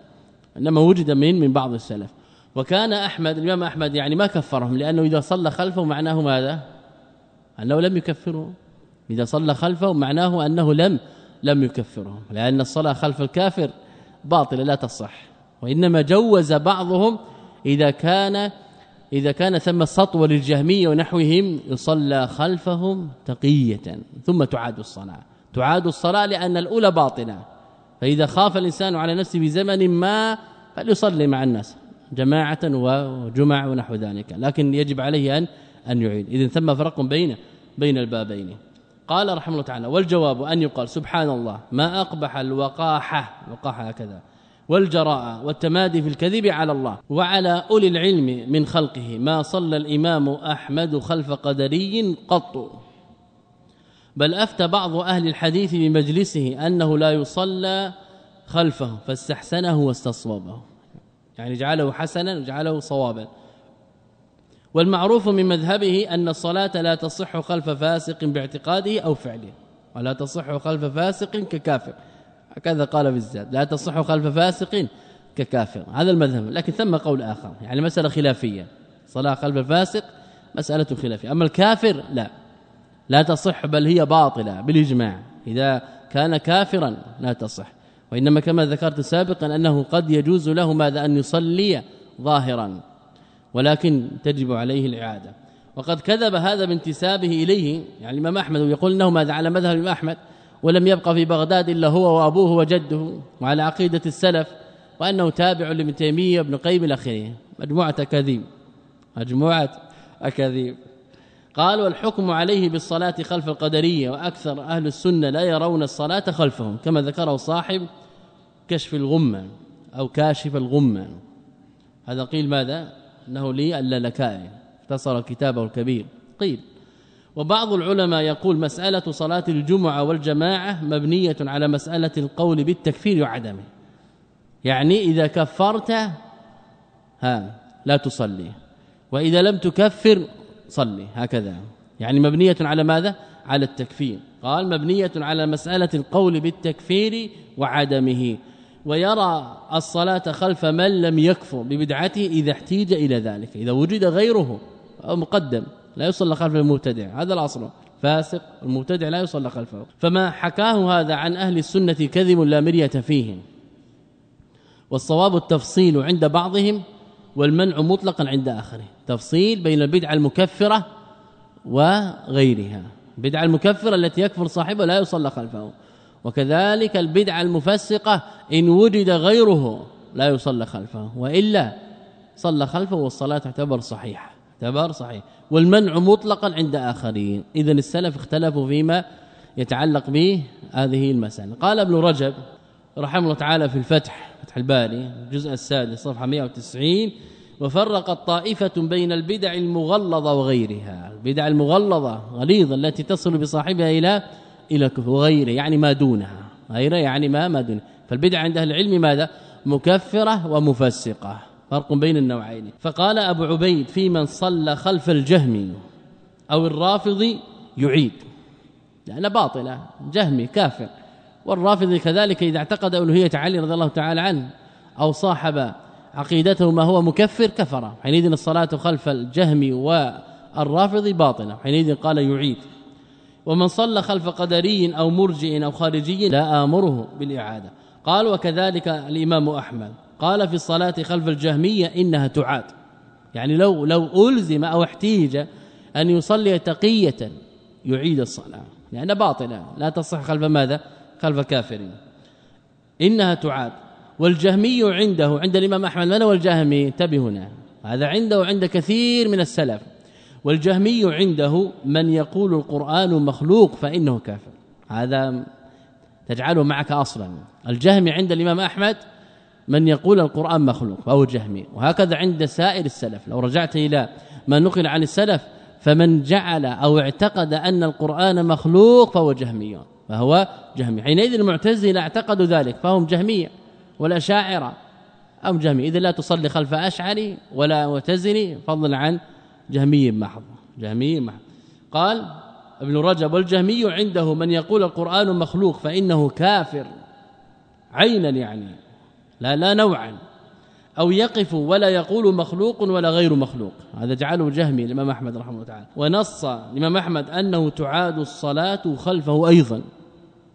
إنما وجد من من بعض السلف. وكان أحمد الإمام أحمد يعني ما كفرهم لأنه إذا صلى خلفه معناه ماذا؟ أنه لم يكفره. إذا صلى خلفه معناه أنه لم لم يكفرهم لأن الصلاة خلف الكافر باطله لا تصح. وإنما جوز بعضهم إذا كان إذا كان ثم سطوه للجهمية ونحوهم يصلى خلفهم تقية ثم تعاد الصلاة. تعاد الصلاة لأن الأولى باطلة. فإذا خاف الإنسان على نفسه بزمن ما فليصلي مع الناس جماعة وجمع ونحو ذلك. لكن يجب عليه أن أن يعيد. اذا ثم فرق بين بين البابين. قال رحمه الله تعالى والجواب أن يقال سبحان الله ما أقبح الوقاحة وقاحة هكذا والجراءه والتمادي في الكذب على الله وعلى أولي العلم من خلقه ما صلى الإمام أحمد خلف قدري قط. بل أفتى بعض أهل الحديث بمجلسه أنه لا يصلى خلفه فاستحسنه واستصوبه. يعني جعله حسنا وجعله صوابا. والمعروف من مذهبه أن الصلاة لا تصح خلف فاسق باعتقاده أو فعله ولا تصح خلف فاسق ككافر. هكذا قال بالزاد لا تصح خلف فاسق ككافر. هذا المذهب لكن ثم قول آخر يعني مسألة خلافية. صلاة خلف الفاسق مسألة خلافية. أما الكافر لا. لا تصح بل هي باطلة بالإجماع. إذا كان كافرا لا تصح. وإنما كما ذكرت سابقا أنه قد يجوز له ماذا؟ أن يصلي ظاهرا. ولكن تجب عليه الإعادة. وقد كذب هذا بانتسابه إليه يعني الإمام أحمد ويقول أنه ماذا؟ على مذهب الإمام أحمد ولم يبقى في بغداد إلا هو وأبوه وجده وعلى عقيدة السلف وأنه تابع لابن تيمية وابن قيم الأخير مجموعة أكاذيب. مجموعة أكاذيب. قال والحكم عليه بالصلاة خلف القدرية وأكثر أهل السنة لا يرون الصلاة خلفهم كما ذكره صاحب كشف الغمة أو كاشف الغمة. هذا قيل ماذا؟ انه لي اللالكائي اختصر كتابه الكبير. قيل وبعض العلماء يقول مسألة صلاة الجمعة والجماعة مبنية على مسألة القول بالتكفير وعدمه. يعني إذا كفرت ها لا تصلي. وإذا لم تكفر صلي هكذا. يعني مبنية على ماذا؟ على التكفير. قال مبنية على مسألة القول بالتكفير وعدمه. ويرى الصلاة خلف من لم يكفر ببدعته إذا احتيج إلى ذلك إذا وجد غيره مقدم لا يصلى خلف المبتدع هذا الأصل فاسق المبتدع لا يصلى خلفه. فما حكاه هذا عن أهل السنة كذب لا مرية فيه والصواب التفصيل عند بعضهم والمنع مطلقا عند آخره. تفصيل بين البدعة المكفرة وغيرها بدعة المكفرة التي يكفر صاحبها لا يصلى خلفه. وكذلك البدعه المفسقة إن وجد غيره لا يصلى خلفه وإلا صلى خلفه والصلاة تعتبر صحيحة تعتبر صحيح. والمنع مطلقا عند آخرين. اذا السلف اختلفوا فيما يتعلق به هذه المساله قال ابن رجب رحمه الله تعالى في الفتح فتح الباري الجزء السادس صفحة 190 وفرقت طائفة بين البدع المغلظة وغيرها. البدع المغلظة غليظة التي تصل بصاحبها إلى إلى كفر وغيره يعني ما دونها. غيره يعني ما ما دونه فالبدع عند أهل العلم ماذا؟ مكفرة ومفسقة. فرق بين النوعين. فقال أبو عبيد في من صلى خلف الجهمي أو الرافضي يعيد. لأن باطلة. جهمي كافر. والرافضي كذلك إذا اعتقد الوهيه علي رضي الله تعالى عنه أو صاحب عقيدته ما هو مكفر كفر. حينئذ الصلاة خلف الجهمي والرافضي باطلة. حينئذ قال يعيد. ومن صلى خلف قدري أو مرجئ أو خارجي لا آمره بالإعادة. قال وكذلك الإمام أحمد. قال في الصلاة خلف الجهمية إنها تعاد. يعني لو لو ألزم أو احتيج أن يصلي تقية يعيد الصلاة. لأنها باطلة. لا تصح خلف ماذا؟ خلف كافر إنها تعاد. والجهمي عنده عند الإمام أحمد من هو الجهمي؟ انتبه هنا. هذا عنده عند كثير من السلف. والجهمي عنده من يقول القرآن مخلوق فإنه كافر. هذا تجعله معك أصلا. الجهمي عند الإمام أحمد من يقول القرآن مخلوق فهو جهمي وهكذا عند سائر السلف. لو رجعت إلى ما نقل عن السلف فمن جعل أو اعتقد أن القرآن مخلوق فهو جهمي. فهو جهمي. حينئذ المعتزلة اعتقدوا ذلك فهم جهميه والأشاعرة ام جهمي. اذا لا تصلي خلف أشعري ولا معتزلي فضلا عن جهمي محض جهمي محض. قال ابن رجب والجهمي عنده من يقول القرآن مخلوق فإنه كافر. عينا يعني لا لا نوعا. أو يقف ولا يقول مخلوق ولا غير مخلوق. هذا جعله جهمي الإمام أحمد رحمه الله تعالى. ونص الإمام أحمد أنه تعاد الصلاة خلفه أيضا.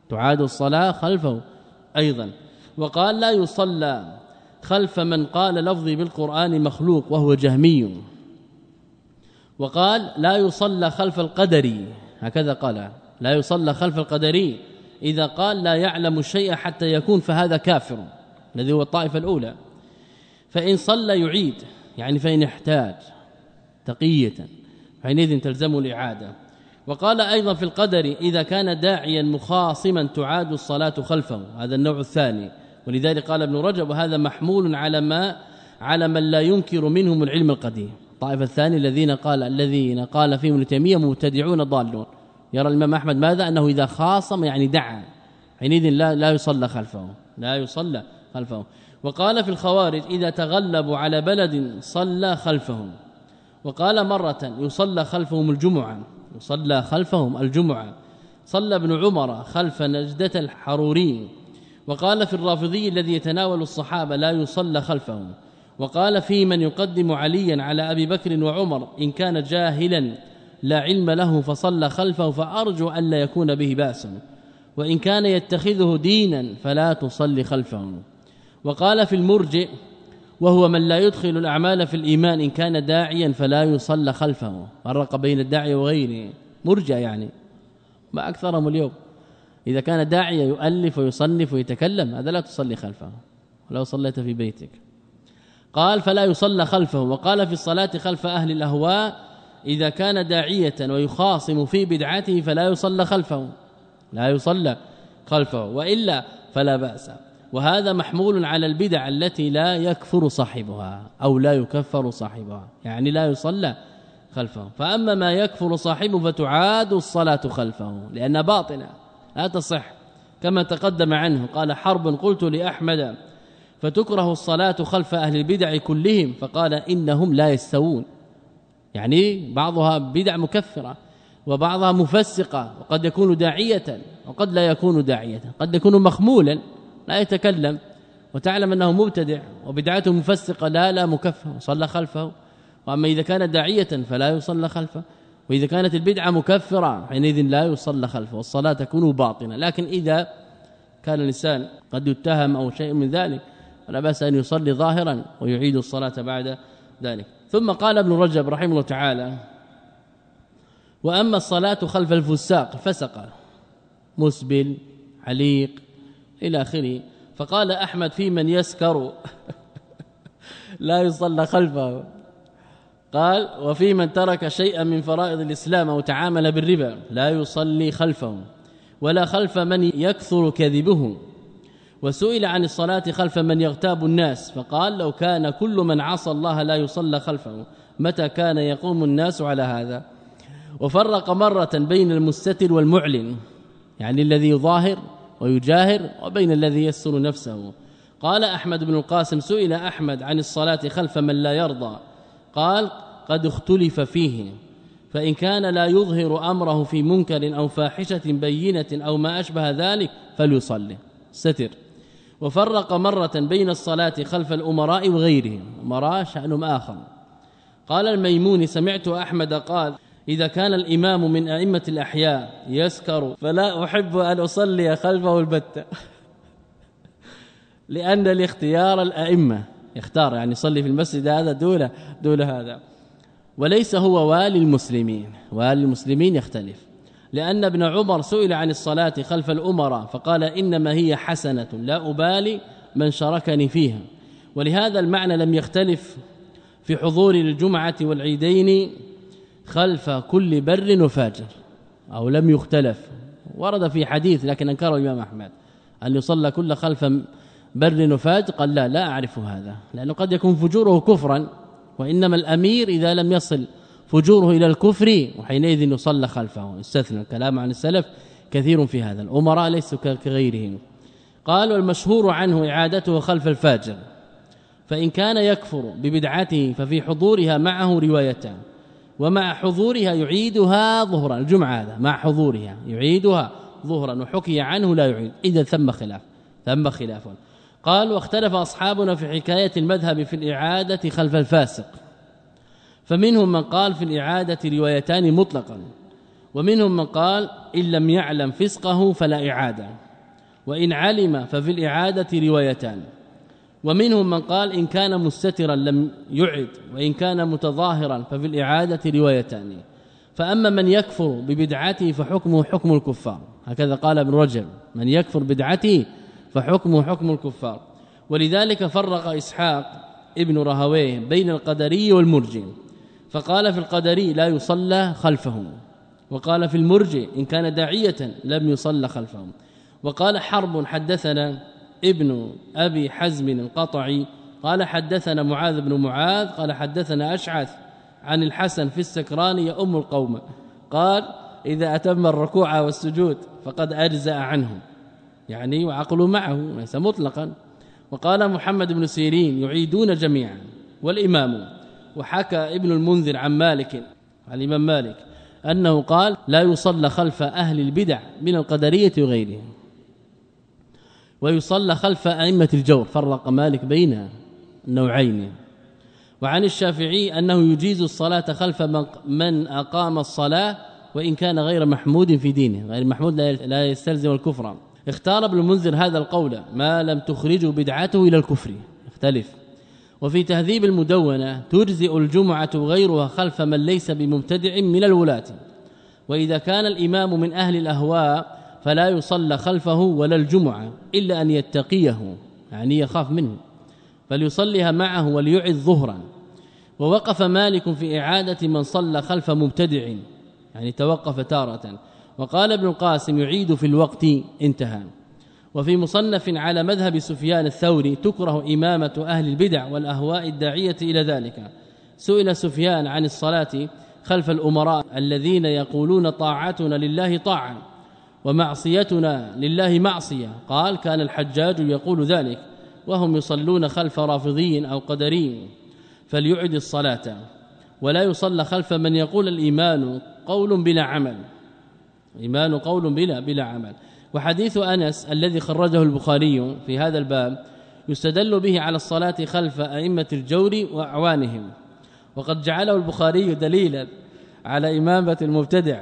تعاد الصلاة خلفه أيضا. وقال لا يصلى خلف من قال لفظي بالقرآن مخلوق وهو جهمي. وقال لا يصلى خلف القدري هكذا قال. لا يصلى خلف القدري إذا قال لا يعلم الشيء حتى يكون فهذا كافر. الذي هو الطائفة الأولى. فإن صلى يعيد. يعني فإن احتاج تقية. حينئذ تلزم الإعادة. وقال أيضا في القدر إذا كان داعيا مخاصما تعاد الصلاة خلفه. هذا النوع الثاني. ولذلك قال ابن رجب وهذا محمول على ما على من لا ينكر منهم العلم القديم. الطائفة الثانية الذين قال الذين قال فيهم ابن تيمية مبتدعون ضالون يرى الإمام أحمد ماذا؟ أنه إذا خاصم يعني دعا. حينئذ لا لا يصلى خلفه. لا يصلى خلفه. وقال في الخوارج إذا تغلبوا على بلد صلى خلفهم. وقال مرة يصلى خلفهم الجمعة. يصلى خلفهم الجمعة. صلى ابن عمر خلف نجدة الحروري. وقال في الرافضي الذي يتناول الصحابة لا يصلى خلفهم. وقال في من يقدم عليا على أبي بكر وعمر إن كان جاهلا لا علم له فصلى خلفه فأرجو أن لا يكون به بأس. وإن كان يتخذه دينا فلا تصلي خلفه. وقال في المرجئ وهو من لا يدخل الأعمال في الإيمان إن كان داعيا فلا يصلى خلفه. فرق بين الداعي وغيره. مرجع يعني. ما أكثرهم اليوم. إذا كان داعيا يؤلف ويصنف ويتكلم هذا لا تصلي خلفه. ولو صليت في بيتك. قال فلا يصلى خلفه وقال في الصلاة خلف أهل الأهواء إذا كان داعية ويخاصم في بدعته فلا يصلى خلفه لا يصلى خلفه وإلا فلا بأس. وهذا محمول على البدع التي لا يكفر صاحبها أو لا يكفر صاحبها يعني لا يصلى خلفه فأما ما يكفر صاحبه فتعاد الصلاة خلفه لأن باطنة لا تصح. كما تقدم عنه قال حرب قلت لأحمد فتكره الصلاة خلف أهل البدع كلهم فقال إنهم لا يستوون. يعني بعضها بدع مكفرة وبعضها مفسقة وقد يكون داعية وقد لا يكون داعية قد يكون مخمولا لا يتكلم وتعلم أنه مبتدع وبدعته مفسقة لا لا مكفر صلى خلفه. وأما إذا كان داعية فلا يصلى خلفه وإذا كانت البدعة مكفرة حينئذ لا يصلى خلفه والصلاة تكون باطنة. لكن إذا كان الإنسان قد يتهم أو شيء من ذلك فلا بأس أن يصلي ظاهرا ويعيد الصلاة بعد ذلك. ثم قال ابن رجب رحمه الله تعالى وأما الصلاة خلف الفساق فسق مسبل عليق إلى آخره. فقال أحمد في من يسكر لا يصلى خلفه. قال وفي من ترك شيئا من فرائض الإسلام أو تعامل بالربا لا يصلي خلفه ولا خلف من يكثر كذبه. وسئل عن الصلاة خلف من يغتاب الناس فقال لو كان كل من عصى الله لا يصلى خلفه متى كان يقوم الناس على هذا؟ وفرق مرة بين المستتر والمعلن يعني الذي يظاهر ويجاهر وبين الذي يسر نفسه. قال أحمد بن القاسم سئل أحمد عن الصلاة خلف من لا يرضى قال قد اختلف فيه فإن كان لا يظهر أمره في منكر أو فاحشة بينة أو ما أشبه ذلك فليصلي. ستر. وفرق مرة بين الصلاة خلف الأمراء وغيرهم. أمراء شأنهم آخر. قال الميمون سمعت أحمد قال إذا كان الإمام من أئمة الأحياء يسكر فلا أحب أن أصلي خلفه البتة لأن الاختيار الأئمة. يختار يعني يصلي في المسجد هذا دون دون هذا. وليس هو والي المسلمين. والي المسلمين يختلف. لأن ابن عمر سئل عن الصلاة خلف الأمراء فقال إنما هي حسنة لا أبالي من شاركني فيها. ولهذا المعنى لم يختلف في حضور الجمعة والعيدين خلف كل بر وفاجر أو لم يختلف. ورد في حديث لكن أنكره الإمام أحمد ان يصلى كل خلف بر وفاجر؟ قال لا لا أعرف هذا لأنه قد يكون فجوره كفرا وإنما الأمير إذا لم يصل فجوره إلى الكفر وحينئذ يصلى خلفه. استثنى الكلام عن السلف كثير في هذا. الأمراء ليسوا كغيرهم. قال والمشهور عنه إعادته خلف الفاجر. فإن كان يكفر ببدعته ففي حضورها معه روايتان. ومع حضورها يعيدها ظهرا. الجمعة هذا مع حضورها يعيدها ظهرا. وحكي عنه لا يعيد. إذا ثم خلاف. ثم خلاف. قال واختلف أصحابنا في حكاية المذهب في الإعادة خلف الفاسق. فمنهم من قال في الإعادة روايتان مطلقا ومنهم من قال إن لم يعلم فسقه فلا إعادة وإن علم ففي الإعادة روايتان ومنهم من قال إن كان مستترا لم يعد وإن كان متظاهرا ففي الإعادة روايتان فأما من يكفر ببدعته فحكمه حكم الكفار هكذا قال ابن رجب من يكفر بدعته فحكمه حكم الكفار ولذلك فرق إسحاق ابن رهويه بين القدري والمرجي فقال في القدري لا يصلى خلفهم وقال في المرجي إن كان داعية لم يصلى خلفهم. وقال حرب حدثنا ابن أبي حزم القطعي. قال حدثنا معاذ بن معاذ قال حدثنا أشعث عن الحسن في السكران يؤم القوم. قال إذا أتم الركوع والسجود فقد أجزأ عنه. يعني وعقل معه ليس مطلقا. وقال محمد بن سيرين يعيدون جميعا. والإمام وحكى ابن المنذر عن مالك عن الإمام مالك أنه قال لا يصلى خلف أهل البدع من القدرية وغيرهم ويصلى خلف أئمة الجور فرق مالك بين النوعين وعن الشافعي أنه يجيز الصلاة خلف من أقام الصلاة وإن كان غير محمود في دينه غير محمود لا يستلزم الكفر. اختار ابن المنذر هذا القول ما لم تخرجه بدعته إلى الكفر اختلف وفي تهذيب المدونة تجزئ الجمعة وغيرها خلف من ليس بمبتدع من الولاة. وإذا كان الإمام من أهل الأهواء فلا يصلى خلفه ولا الجمعة إلا أن يتقيه يعني يخاف منه فليصليها معه وليعد ظهرا. ووقف مالك في إعادة من صلى خلف مبتدع يعني توقف تارة. وقال ابن القاسم يعيد في الوقت انتهى. وفي مصنف على مذهب سفيان الثوري تكره إمامة أهل البدع والأهواء الداعية إلى ذلك. سئل سفيان عن الصلاة خلف الأمراء الذين يقولون طاعتنا لله طاعة ومعصيتنا لله معصية. قال كان الحجاج يقول ذلك وهم يصلون خلف رافضي أو قدري فليعد الصلاة. ولا يصلى خلف من يقول الإيمان قول بلا عمل. إيمان قول بلا بلا عمل. وحديث أنس الذي خرجه البخاري في هذا الباب يستدل به على الصلاة خلف أئمة الجور وأعوانهم. وقد جعله البخاري دليلا على إمامة المبتدع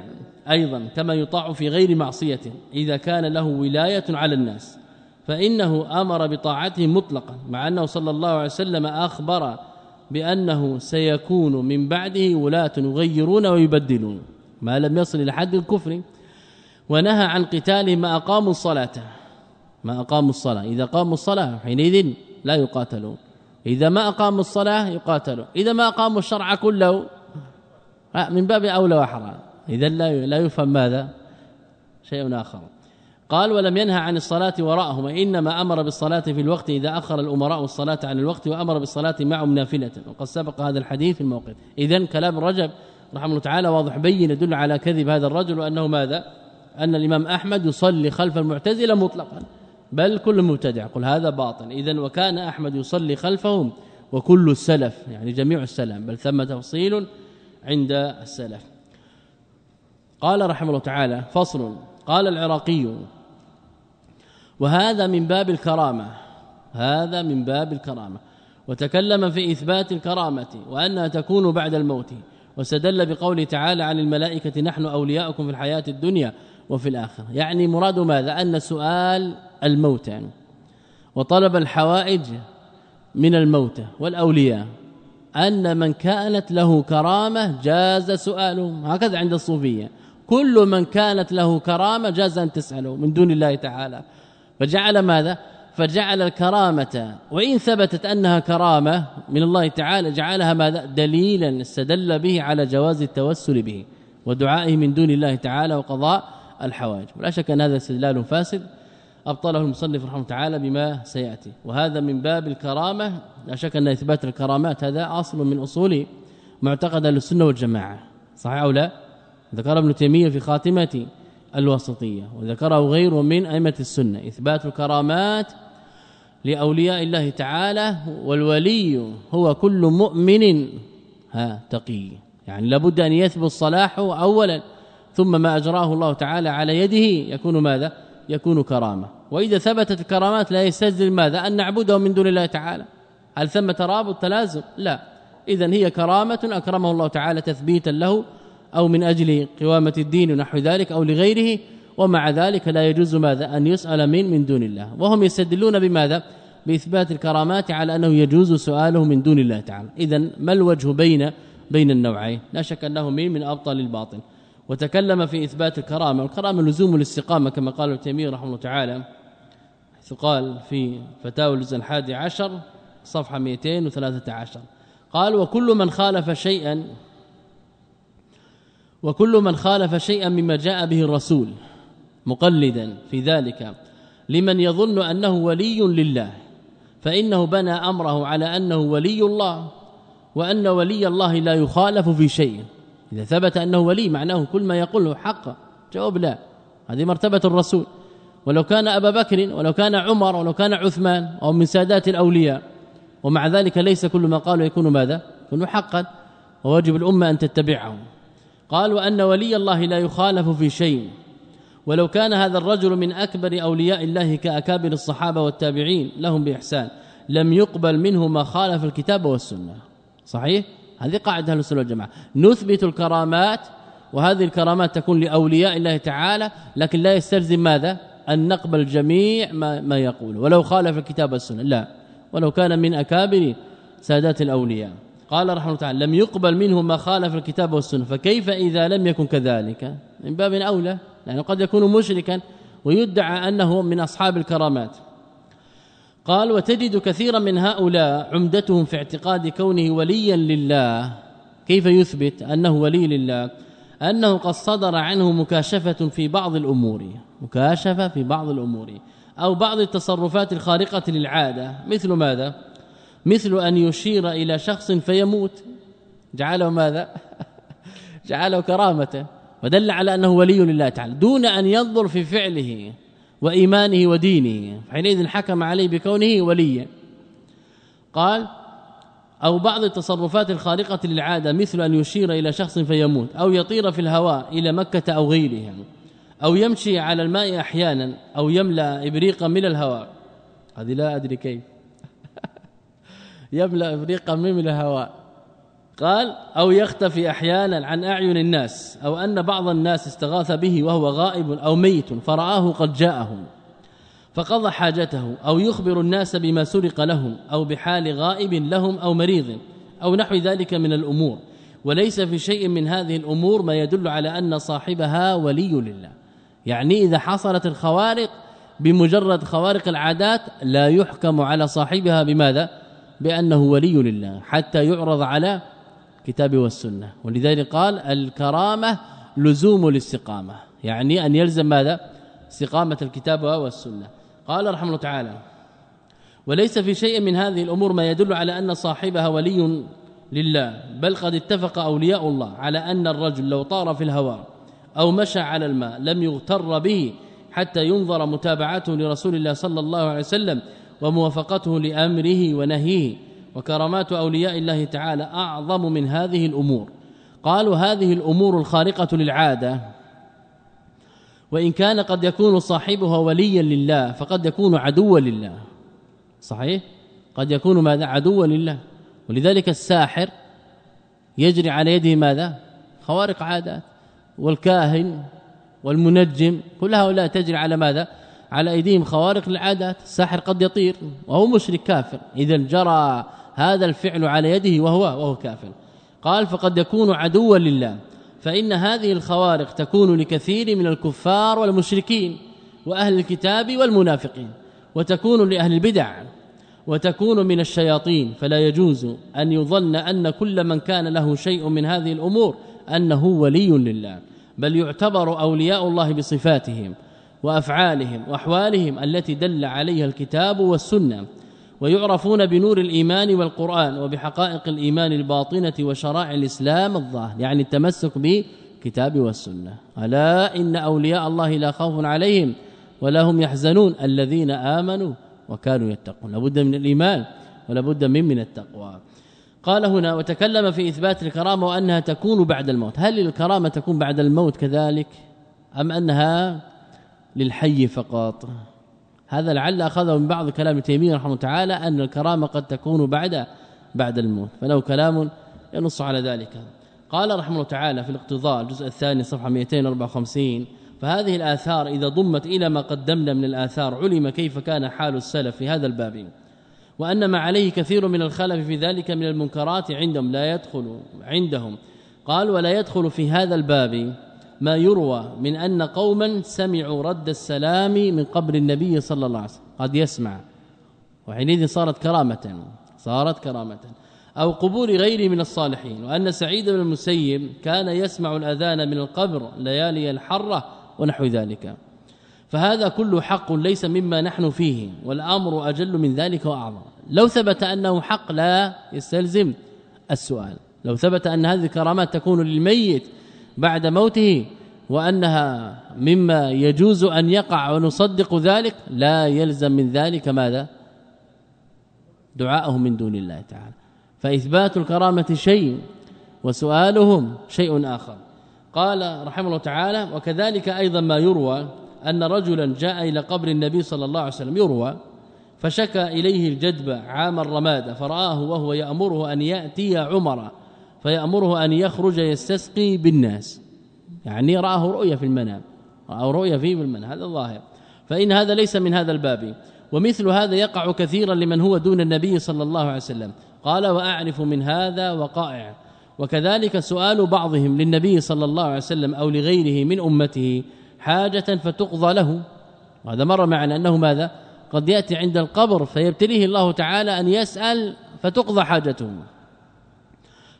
أيضا كما يطاع في غير معصية إذا كان له ولاية على الناس فإنه أمر بطاعته مطلقا مع أنه صلى الله عليه وسلم أخبر بأنه سيكون من بعده ولاة يغيرون ويبدلون. ما لم يصل إلى حد الكفر ونهى عن قتال ما أقاموا الصلاة. ما أقاموا الصلاة. إذا قاموا الصلاة حينئذ لا يقاتلون. إذا ما أقاموا الصلاة يقاتلون. إذا ما أقاموا الشرع كله من باب أولى وحرى إذا لا لا يفهم ماذا؟ شيء آخر. قال ولم ينهى عن الصلاة وراءهم إنما أمر بالصلاة في الوقت إذا أخر الأمراء الصلاة عن الوقت وأمر بالصلاة معهم نافلة. وقد سبق هذا الحديث في الموقف. إذا كلام رجب رحمه الله تعالى واضح بين يدل على كذب هذا الرجل وأنه ماذا؟ أن الإمام أحمد يصلي خلف المعتزلة مطلقا بل كل مبتدع قل هذا باطل. إذا وكان أحمد يصلي خلفهم وكل السلف يعني جميع السلف بل ثم تفصيل عند السلف. قال رحمه الله تعالى فصل. قال العراقي وهذا من باب الكرامة. هذا من باب الكرامة. وتكلم في إثبات الكرامة وأنها تكون بعد الموت. واستدل بقوله تعالى عن الملائكة نحن أولياؤكم في الحياة الدنيا. وفي الآخرة. يعني مراد ماذا؟ أن سؤال الموت يعني. وطلب الحوائج من الموتى والأولياء أن من كانت له كرامة جاز سؤالهم. هكذا عند الصوفية. كل من كانت له كرامة جاز أن تسأله من دون الله تعالى. فجعل ماذا؟ فجعل الكرامة. وإن ثبتت أنها كرامة من الله تعالى جعلها ماذا؟ دليلا استدل به على جواز التوسل به ودعائه من دون الله تعالى وقضاء الحوائج. ولا شك أن هذا استدلال فاسد أبطله المصنف رحمه تعالى بما سيأتي. وهذا من باب الكرامة. لا شك أن إثبات الكرامات هذا أصل من أصول معتقد السنة والجماعة. صحيح أو لا؟ ذكر ابن تيمية في خاتمة الوسطية وذكره غيره من أئمة السنة. إثبات الكرامات لأولياء الله تعالى والولي هو كل مؤمن ها تقي. يعني لابد أن يثبت صلاحه اولا. ثم ما أجراه الله تعالى على يده يكون ماذا؟ يكون كرامة. وإذا ثبتت الكرامات لا يستلزم ماذا؟ أن نعبده من دون الله تعالى. هل ثم ترابط تلازم؟ لا. اذا هي كرامة أكرمه الله تعالى تثبيتا له أو من أجل قوامة الدين ونحو ذلك أو لغيره ومع ذلك لا يجوز ماذا؟ أن يسأل من من دون الله. وهم يستدلون بماذا؟ بإثبات الكرامات على أنه يجوز سؤاله من دون الله تعالى. اذا ما الوجه بين بين النوعين؟ لا شك أنه من من أبطل الباطل. وتكلم في إثبات الكرامة. والكرامه لزوم الاستقامة كما قال ابن تيمية رحمه الله تعالى حيث قال في فتاوى الجزء الحادي عشر صفحة 213 قال وكل من خالف شيئا وكل من خالف شيئا مما جاء به الرسول مقلدا في ذلك لمن يظن أنه ولي لله فإنه بنى أمره على أنه ولي الله وأن ولي الله لا يخالف في شيء. إذا ثبت أنه ولي معناه كل ما يقوله حق. جواب لا. هذه مرتبة الرسول. ولو كان أبا بكر ولو كان عمر ولو كان عثمان أو من سادات الأولياء. ومع ذلك ليس كل ما قالوا يكون ماذا؟ يكون حقا. وواجب الأمة أن تتبعه قال وان ولي الله لا يخالف في شيء. ولو كان هذا الرجل من أكبر أولياء الله كأكابر الصحابة والتابعين لهم بإحسان. لم يقبل منه ما خالف الكتاب والسنة. صحيح؟ هذه قاعدة أهل السنة والجماعة. نثبت الكرامات وهذه الكرامات تكون لأولياء الله تعالى لكن لا يستلزم ماذا؟ أن نقبل جميع ما, ما يقول. ولو خالف الكتاب والسنة لا. ولو كان من أكابر سادات الأولياء. قال رحمه الله تعالى لم يقبل منه ما خالف الكتاب والسنة. فكيف إذا لم يكن كذلك؟ من باب أولى. لأنه قد يكون مشركا ويدعى أنه من أصحاب الكرامات. قال وتجد كثيرا من هؤلاء عمدتهم في اعتقاد كونه وليا لله. كيف يثبت أنه ولي لله؟ أنه قد صدر عنه مكاشفة في بعض الأمور مكاشفة في بعض الأمور أو بعض التصرفات الخارقة للعادة. مثل ماذا؟ مثل أن يشير إلى شخص فيموت. جعله ماذا؟ جعله كرامته. ودل على أنه ولي لله تعالى. دون أن ينظر في فعله. وإيمانه ودينه حينئذ حكم عليه بكونه وليا. قال أو بعض التصرفات الخارقة للعادة مثل أن يشير إلى شخص فيموت أو يطير في الهواء إلى مكة أو غيرها أو يمشي على الماء أحيانا أو يملأ إبريقا من الهواء. هذه لا أدري كيف. يملأ افريقا من الهواء. قال أو يختفي أحيانا عن أعين الناس أو أن بعض الناس استغاث به وهو غائب أو ميت فرآه قد جاءه فقضى حاجته أو يخبر الناس بما سرق لهم أو بحال غائب لهم أو مريض أو نحو ذلك من الأمور. وليس في شيء من هذه الأمور ما يدل على أن صاحبها ولي لله. يعني إذا حصلت الخوارق بمجرد خوارق العادات لا يحكم على صاحبها بماذا؟ بأنه ولي لله حتى يعرض على كتاب والسنة. ولذلك قال الكرامة لزوم الاستقامة. يعني أن يلزم ماذا؟ استقامة الكتاب والسنة. قال رحمه الله تعالى وليس في شيء من هذه الأمور ما يدل على أن صاحبها ولي لله بل قد اتفق أولياء الله على أن الرجل لو طار في الهواء أو مشى على الماء لم يغتر به حتى ينظر متابعته لرسول الله صلى الله عليه وسلم وموافقته لأمره ونهيه وكرامات أولياء الله تعالى أعظم من هذه الأمور. قالوا هذه الأمور الخارقة للعادة. وإن كان قد يكون صاحبها وليا لله فقد يكون عدوا لله. صحيح؟ قد يكون ماذا؟ عدوا لله. ولذلك الساحر يجري على يده ماذا؟ خوارق عادات. والكاهن والمنجم كل هؤلاء تجري على ماذا؟ على أيديهم خوارق العادات الساحر قد يطير وهو مشرك كافر. اذا جرى هذا الفعل على يده وهو وهو كافر. قال فقد يكون عدوا لله. فإن هذه الخوارق تكون لكثير من الكفار والمشركين وأهل الكتاب والمنافقين وتكون لأهل البدع وتكون من الشياطين. فلا يجوز أن يظن أن كل من كان له شيء من هذه الأمور أنه ولي لله بل يعتبر أولياء الله بصفاتهم وأفعالهم وأحوالهم التي دل عليها الكتاب والسنة. ويعرفون بنور الإيمان والقرآن وبحقائق الإيمان الباطنة وشرائع الإسلام الظاهر يعني التمسك بكتاب والسنة. ألا إن أولياء الله لا خوف عليهم ولا هم يحزنون. الذين آمنوا وكانوا يتقون. لابد من الإيمان ولا بد من من التقوى. قال هنا وتكلم في إثبات الكرامة وأنها تكون بعد الموت. هل الكرامة تكون بعد الموت كذلك؟ أم أنها للحي فقط؟ هذا لعل أخذه من بعض كلام تيمية رحمه تعالى أن الكرامة قد تكون بعد بعد الموت فله كلام ينص على ذلك. قال رحمه الله تعالى في الاقتضاء الجزء الثاني صفحة 254 فهذه الآثار إذا ضمت إلى ما قدمنا من الآثار علم كيف كان حال السلف في هذا الباب. وأن ما عليه كثير من الخلف في ذلك من المنكرات عندهم لا يدخل عندهم. قال ولا يدخل في هذا الباب ما يروى من أن قوما سمعوا رد السلام من قبر النبي صلى الله عليه وسلم. قد يسمع. وحينئذ صارت كرامة. صارت كرامة. أو قبور غيره من الصالحين. وأن سعيد بن المسيب كان يسمع الأذان من القبر ليالي الحرة ونحو ذلك. فهذا كله حق ليس مما نحن فيه. والأمر أجل من ذلك وأعظم. لو ثبت أنه حق لا يستلزم السؤال. لو ثبت أن هذه الكرامات تكون للميت بعد موته وأنها مما يجوز أن يقع ونصدق ذلك لا يلزم من ذلك ماذا؟ دعاءه من دون الله تعالى. فإثبات الكرامة شيء وسؤالهم شيء آخر. قال رحمه الله تعالى وكذلك أيضا ما يروى أن رجلا جاء إلى قبر النبي صلى الله عليه وسلم يروى فشكى إليه الجدب عام الرماد فرآه وهو يأمره أن يأتي عمر فيأمره أن يخرج يستسقي بالناس. يعني رآه رؤيا في المنام رآه رؤيا فيه في المنام هذا الظاهر. فإن هذا ليس من هذا الباب. ومثل هذا يقع كثيرا لمن هو دون النبي صلى الله عليه وسلم. قال وأعرف من هذا وقائع. وكذلك سؤال بعضهم للنبي صلى الله عليه وسلم أو لغيره من أمته حاجة فتقضى له. وهذا مر معنا أنه ماذا؟ قد يأتي عند القبر فيبتليه الله تعالى أن يسأل فتقضى حاجته.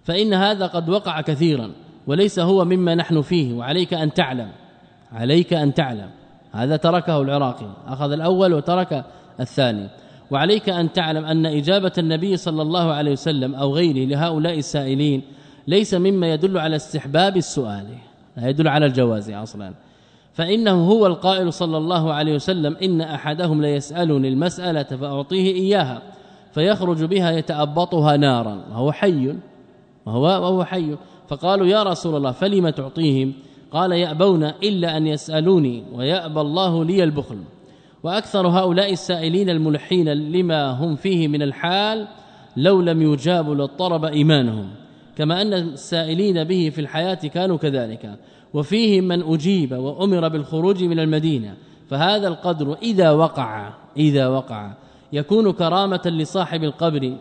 فإن هذا قد وقع كثيرا وليس هو مما نحن فيه وعليك أن تعلم. عليك أن تعلم. هذا تركه العراقي. أخذ الأول وترك الثاني. وعليك أن تعلم أن إجابة النبي صلى الله عليه وسلم أو غيره لهؤلاء السائلين ليس مما يدل على استحباب السؤال لا يدل على الجواز أصلا. فإنه هو القائل صلى الله عليه وسلم إن أحدهم ليسالني المسألة فأعطيه إياها فيخرج بها يتأبطها نارا وهو حي. وهو وهو حي. فقالوا يا رسول الله فلم تعطيهم؟ قال يأبون إلا أن يسألوني ويأبى الله لي البخل. وأكثر هؤلاء السائلين الملحين لما هم فيه من الحال لو لم يجابوا لاضطرب إيمانهم كما أن السائلين به في الحياة كانوا كذلك. وفيهم من أجيب وأمر بالخروج من المدينة. فهذا القدر إذا وقع إذا وقع يكون كرامة لصاحب القبر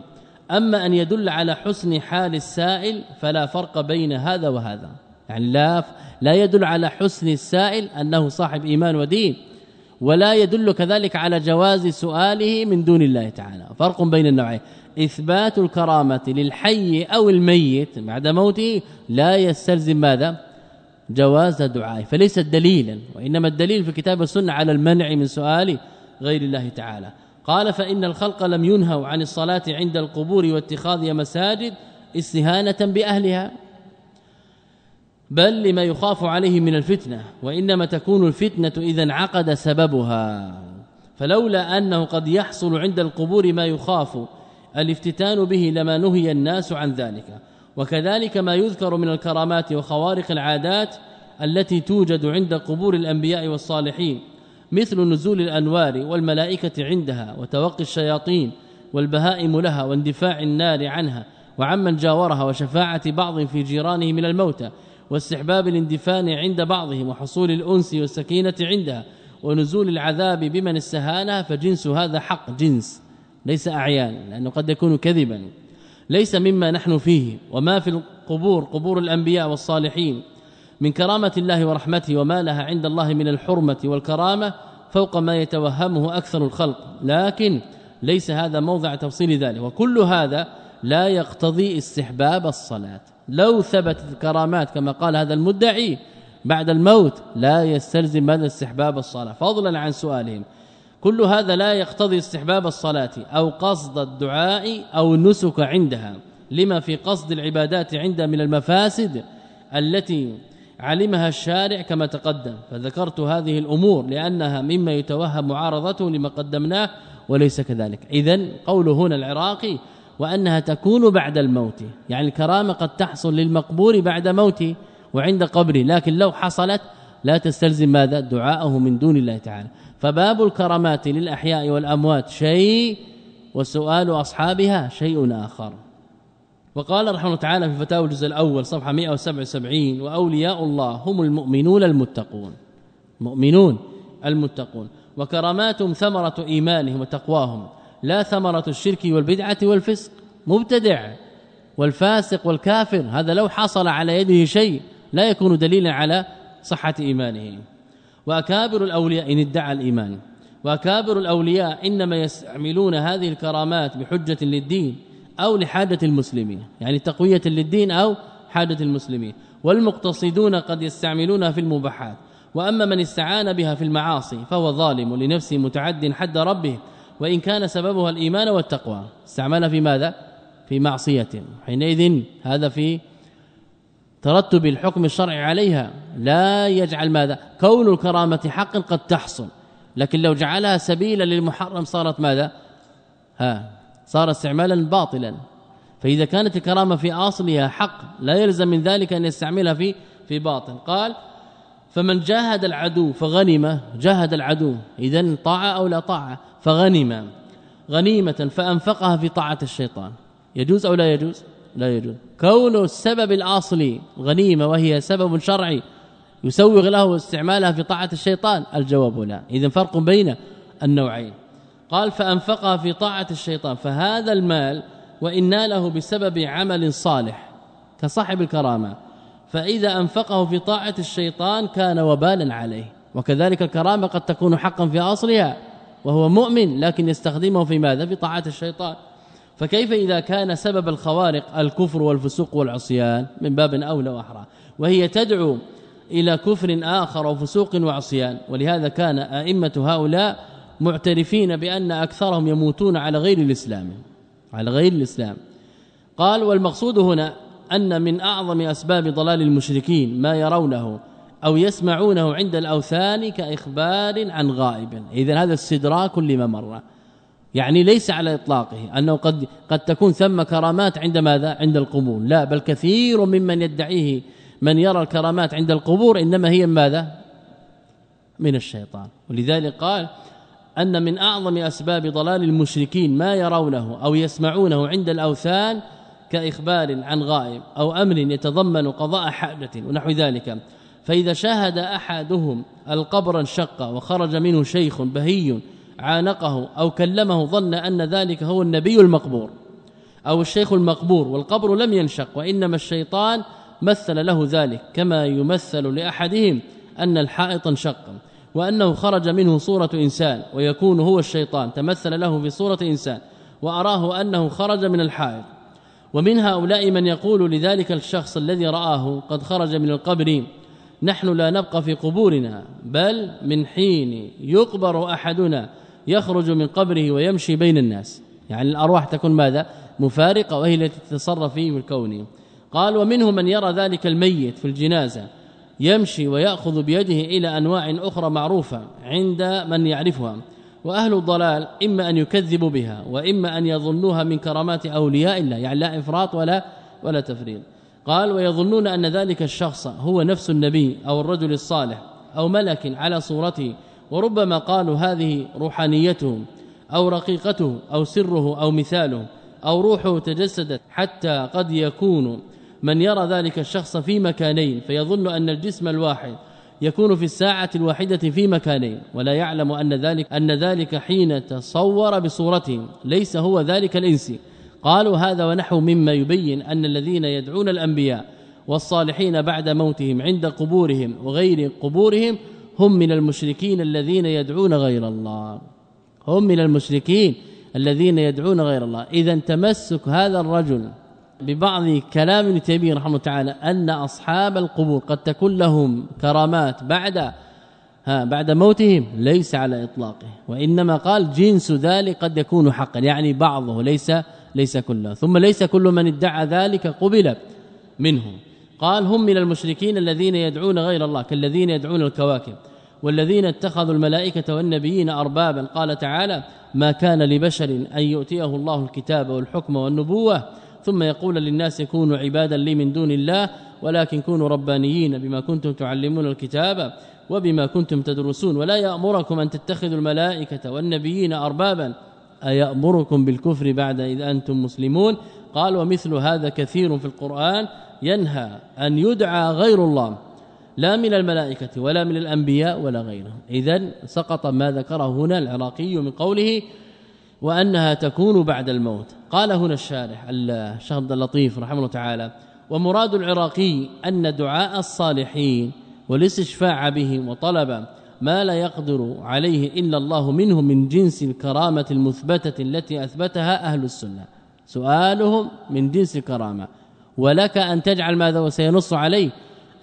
أما أن يدل على حسن حال السائل فلا فرق بين هذا وهذا. يعني لا لا يدل على حسن السائل أنه صاحب إيمان ودين ولا يدل كذلك على جواز سؤاله من دون الله تعالى. فرق بين النوعين. إثبات الكرامة للحي أو الميت بعد موته لا يستلزم ماذا؟ جواز الدعاء فليس دليلا وإنما الدليل في كتاب السنة على المنع من سؤال غير الله تعالى. قال فإن الخلق لم ينهوا عن الصلاة عند القبور واتخاذها مساجد استهانة بأهلها. بل لما يخاف عليه من الفتنة وإنما تكون الفتنة إذا انعقد سببها. فلولا أنه قد يحصل عند القبور ما يخاف الافتتان به لما نهي الناس عن ذلك. وكذلك ما يذكر من الكرامات وخوارق العادات التي توجد عند قبور الأنبياء والصالحين. مثل نزول الأنوار والملائكة عندها وتوقي الشياطين والبهائم لها واندفاع النار عنها وعمن جاورها وشفاعة بعض في جيرانه من الموتى واستحباب الاندفان عند بعضهم وحصول الأنس والسكينة عندها ونزول العذاب بمن استهانها فجنس هذا حق جنس ليس أعيان لأنه قد يكون كذبا ليس مما نحن فيه وما في القبور قبور الأنبياء والصالحين من كرامة الله ورحمته وما لها عند الله من الحرمة والكرامة فوق ما يتوهمه أكثر الخلق. لكن ليس هذا موضع تفصيل ذلك. وكل هذا لا يقتضي استحباب الصلاة. لو ثبتت الكرامات كما قال هذا المدعي بعد الموت لا يستلزم هذا استحباب الصلاة. فضلا عن سؤالهم. كل هذا لا يقتضي استحباب الصلاة أو قصد الدعاء أو النسك عندها. لما في قصد العبادات عند من المفاسد التي علمها الشارع كما تقدم فذكرت هذه الأمور لأنها مما يتوهم معارضته لما قدمناه وليس كذلك. اذا قول هنا العراقي وأنها تكون بعد الموت يعني الكرامة قد تحصل للمقبور بعد موته وعند قبره لكن لو حصلت لا تستلزم ماذا؟ دعاءه من دون الله تعالى. فباب الكرامات للأحياء والأموات شيء وسؤال أصحابها شيء آخر. وقال رحمه الله تعالى في فتاوى الجزء الأول صفحة 177 وأولياء الله هم المؤمنون المتقون. مؤمنون المتقون. وكراماتهم ثمرة إيمانهم وتقواهم. لا ثمرة الشرك والبدعة والفسق. مبتدع. والفاسق والكافر. هذا لو حصل على يده شيء لا يكون دليلا على صحة إيمانه. وأكابر الأولياء إن ادعى الإيمان. وأكابر الأولياء إنما يستعملون هذه الكرامات بحجة للدين. أو لحاجة المسلمين يعني تقوية للدين أو حاجة المسلمين. والمقتصدون قد يستعملونها في المباحات. وأما من استعان بها في المعاصي فهو ظالم لنفسه متعد حد ربه. وإن كان سببها الإيمان والتقوى. استعملها في ماذا؟ في معصية. حينئذ هذا في ترتب الحكم الشرعي عليها. لا يجعل ماذا؟ كون الكرامة حق قد تحصل. لكن لو جعلها سبيلا للمحرم صارت ماذا؟ ها صار استعمالا باطلا. فإذا كانت الكرامة في أصلها حق لا يلزم من ذلك أن يستعملها في في باطل. قال فمن جاهد العدو فغنم جاهد العدو اذا طاعه أو لا طاعه فغنم. غنيمة فأنفقها في طاعة الشيطان. يجوز أو لا يجوز؟ لا يجوز. كون السبب الاصلي غنيمة وهي سبب شرعي يسوغ له استعمالها في طاعة الشيطان الجواب لا. اذا فرق بين النوعين. قال فأنفقها في طاعة الشيطان فهذا المال وان ناله بسبب عمل صالح كصاحب الكرامة. فإذا أنفقه في طاعة الشيطان كان وبالا عليه وكذلك الكرامة قد تكون حقا في أصلها وهو مؤمن لكن يستخدمه في ماذا؟ في طاعة الشيطان. فكيف إذا كان سبب الخوارق الكفر والفسوق والعصيان؟ من باب اولى واحرى وهي تدعو إلى كفر آخر وفسوق وعصيان ولهذا كان أئمة هؤلاء معترفين بأن أكثرهم يموتون على غير الإسلام على غير الإسلام. قال والمقصود هنا أن من أعظم أسباب ضلال المشركين ما يرونه أو يسمعونه عند الأوثان كإخبار عن غائب. إذا هذا استدراك لما مر يعني ليس على إطلاقه أنه قد قد تكون ثم كرامات عند ماذا؟ عند القبور. لا بل كثير ممن يدعيه من يرى الكرامات عند القبور إنما هي ماذا؟ من الشيطان. ولذلك قال أن من أعظم أسباب ضلال المشركين ما يرونه أو يسمعونه عند الأوثان كإخبار عن غائب أو أمر يتضمن قضاء حاجة ونحو ذلك. فإذا شاهد أحدهم القبر انشق وخرج منه شيخ بهي عانقه أو كلمه ظن أن ذلك هو النبي المقبور أو الشيخ المقبور والقبر لم ينشق وإنما الشيطان مثل له ذلك كما يمثل لأحدهم أن الحائط انشق. وأنه خرج منه صورة إنسان ويكون هو الشيطان تمثل له في صورة إنسان وأراه أنه خرج من الحائط. ومن هؤلاء من يقول لذلك الشخص الذي رآه قد خرج من القبر نحن لا نبقى في قبورنا بل من حين يقبر أحدنا يخرج من قبره ويمشي بين الناس. يعني الأرواح تكون ماذا؟ مفارقة وهي التي تتصرف في الكون. قال ومنهم من يرى ذلك الميت في الجنازة يمشي ويأخذ بيده إلى أنواع أخرى معروفة عند من يعرفها. وأهل الضلال إما أن يكذبوا بها وإما أن يظنوها من كرامات أولياء الله يعني لا إفراط ولا ولا تفريط. قال ويظنون أن ذلك الشخص هو نفس النبي أو الرجل الصالح أو ملك على صورته وربما قالوا هذه روحانيته أو رقيقته أو سره أو مثاله أو روحه تجسدت حتى قد يكون. من يرى ذلك الشخص في مكانين فيظن أن الجسم الواحد يكون في الساعة الواحدة في مكانين ولا يعلم أن ذلك أن ذلك حين تصور بصورته ليس هو ذلك الانسي قالوا هذا ونحو مما يبين أن الذين يدعون الأنبياء والصالحين بعد موتهم عند قبورهم وغير قبورهم هم من المشركين الذين يدعون غير الله. هم من المشركين الذين يدعون غير الله. إذا تمسك هذا الرجل ببعض كلام ابن تيمية رحمه الله تعالى أن أصحاب القبور قد تكون لهم كرامات بعد ها بعد موتهم ليس على إطلاقه وإنما قال جنس ذلك قد يكون حقا يعني بعضه ليس ليس كله ثم ليس كل من ادعى ذلك قبل منهم قال هم من المشركين الذين يدعون غير الله كالذين يدعون الكواكب والذين اتخذوا الملائكة والنبيين اربابا. قال تعالى ما كان لبشر أن يؤتيه الله الكتاب والحكم والنبوة ثم يقول للناس كونوا عبادا لي من دون الله ولكن كونوا ربانيين بما كنتم تعلمون الكتاب وبما كنتم تدرسون. ولا يأمركم أن تتخذوا الملائكة والنبيين أربابا. أيأمركم بالكفر بعد إذ أنتم مسلمون؟ قال ومثل هذا كثير في القرآن ينهى أن يدعى غير الله لا من الملائكة ولا من الأنبياء ولا غيرهم. إذا سقط ما ذكره هنا العراقي من قوله وأنها تكون بعد الموت. قال هنا الشارح الشيخ عبد اللطيف رحمه الله تعالى ومراد العراقي أن دعاء الصالحين والاستشفاع بهم وطلب ما لا يقدر عليه إلا الله منه من جنس الكرامة المثبتة التي أثبتها أهل السنة. سؤالهم من جنس الكرامة؟ ولك أن تجعل ماذا وسينص عليه؟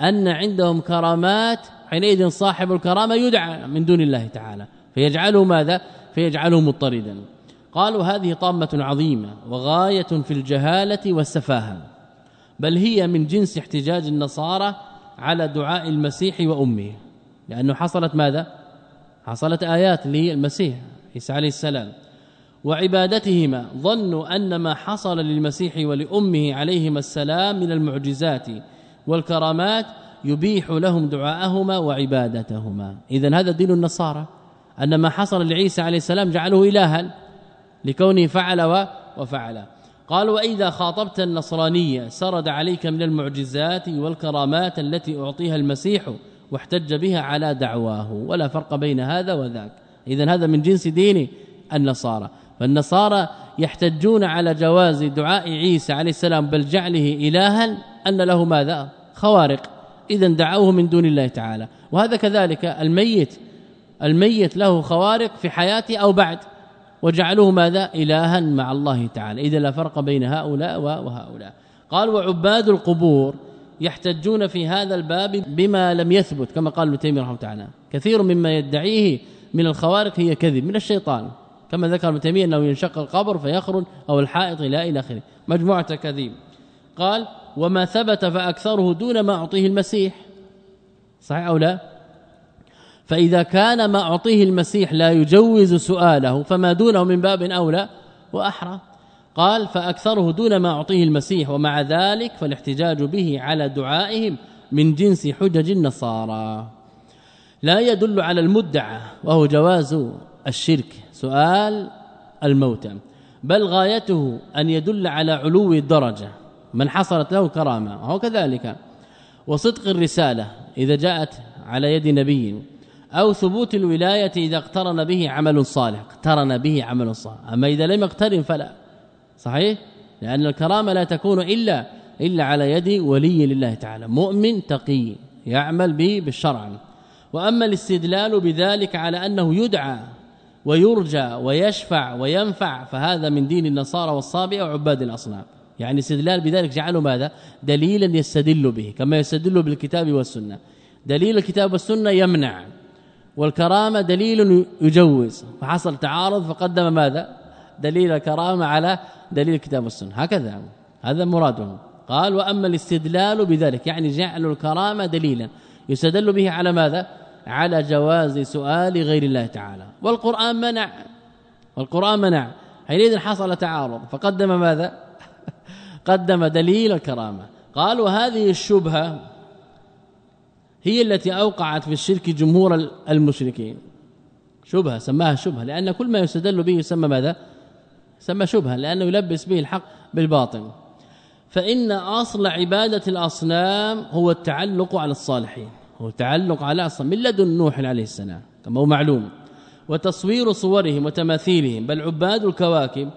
أن عندهم كرامات حينئذ صاحب الكرامة يدعى من دون الله تعالى. فيجعله ماذا؟ فيجعله مضطردا. قالوا هذه طامة عظيمة وغاية في الجهالة والسفاهة بل هي من جنس احتجاج النصارى على دعاء المسيح وأمه. لأنه حصلت ماذا؟ حصلت آيات للمسيح عيسى عليه السلام. وعبادتهما ظنوا أن ما حصل للمسيح ولأمه عليهما السلام من المعجزات والكرامات يبيح لهم دعاءهما وعبادتهما. اذا هذا دين النصارى أن ما حصل لعيسى عليه السلام جعله إلها. لكونه فعل وفعل. قال وإذا خاطبت النصرانية سرد عليك من المعجزات والكرامات التي أعطيها المسيح واحتج بها على دعواه ولا فرق بين هذا وذاك. اذا هذا من جنس دين النصارى. فالنصارى يحتجون على جواز دعاء عيسى عليه السلام بل جعله إلها أن له ماذا؟ خوارق. اذا دعوه من دون الله تعالى. وهذا كذلك الميت. الميت له خوارق في حياته أو بعد. وجعلوه ماذا؟ الها مع الله تعالى. إذا لا فرق بين هؤلاء وهؤلاء. قال وعباد القبور يحتجون في هذا الباب بما لم يثبت كما قال ابن تيمية رحمه الله تعالى. كثير مما يدعيه من الخوارق هي كذب من الشيطان. كما ذكر ابن تيمية أنه ينشق القبر فيخرج أو الحائط إلى إلى آخره. مجموعة كذيب. قال وما ثبت فأكثره دون ما أعطيه المسيح. صحيح أو لا؟ فإذا كان ما أعطيه المسيح لا يجوز سؤاله فما دونه من باب أولى وأحرى. قال فأكثره دون ما أعطيه المسيح ومع ذلك فالاحتجاج به على دعائهم من جنس حجج النصارى. لا يدل على المدعى وهو جواز الشرك. سؤال الموتى بل غايته أن يدل على علو الدرجة من حصلت له كرامة. وهو كذلك. وصدق الرسالة إذا جاءت على يد نبي أو ثبوت الولاية إذا اقترن به عمل صالح. اقترن به عمل صالح. أما إذا لم يقترن فلا. صحيح؟ لأن الكرامة لا تكون إلا إلا على يد ولي لله تعالى. مؤمن تقي يعمل به بالشرع. وأما الاستدلال بذلك على أنه يدعى ويرجى ويشفع وينفع فهذا من دين النصارى والصابئة وعباد الأصنام. يعني استدلال بذلك جعله ماذا؟ دليلا يستدل به كما يستدل بالكتاب والسنة. دليل الكتاب والسنة يمنع. والكرامة دليل يجوز. فحصل تعارض فقدم ماذا؟ دليل الكرامة على دليل الكتاب والسنة. هكذا. هذا مراده. قال وأما الاستدلال بذلك يعني جعل الكرامة دليلا يستدل به على ماذا؟ على جواز سؤال غير الله تعالى. والقرآن منع. والقرآن منع. حينئذ حصل تعارض. فقدم ماذا؟ قدم دليل الكرامة. قال وهذه الشبهة هي التي أوقعت في الشرك جمهور المشركين. شبهة سماها شبهة لأن كل ما يستدل به يسمى ماذا؟ سمى شبهة لأنه يلبس به الحق بالباطل. فإن أصل عبادة الأصنام هو التعلق على الصالحين هو التعلق على أصلا من لدن نوح عليه السلام كما هو معلوم. وتصوير صورهم وتماثيلهم بل عباد الكواكب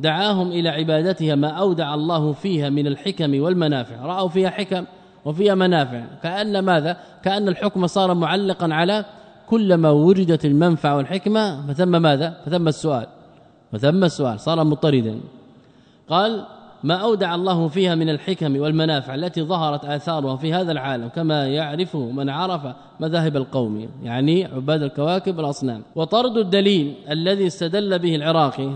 دعاهم إلى عبادتها ما أودع الله فيها من الحكم والمنافع. رأوا فيها حكم؟ وفيها منافع. كأن ماذا؟ كأن الحكم صار معلقا على كلما وجدت المنفعة والحكمة فثم ماذا؟ فثم السؤال. فثم السؤال صار مضطردا. قال ما أودع الله فيها من الحكم والمنافع التي ظهرت آثارها في هذا العالم كما يعرف من عرف مذاهب القوم يعني عباد الكواكب والاصنام وطرد الدليل الذي استدل به العراقي.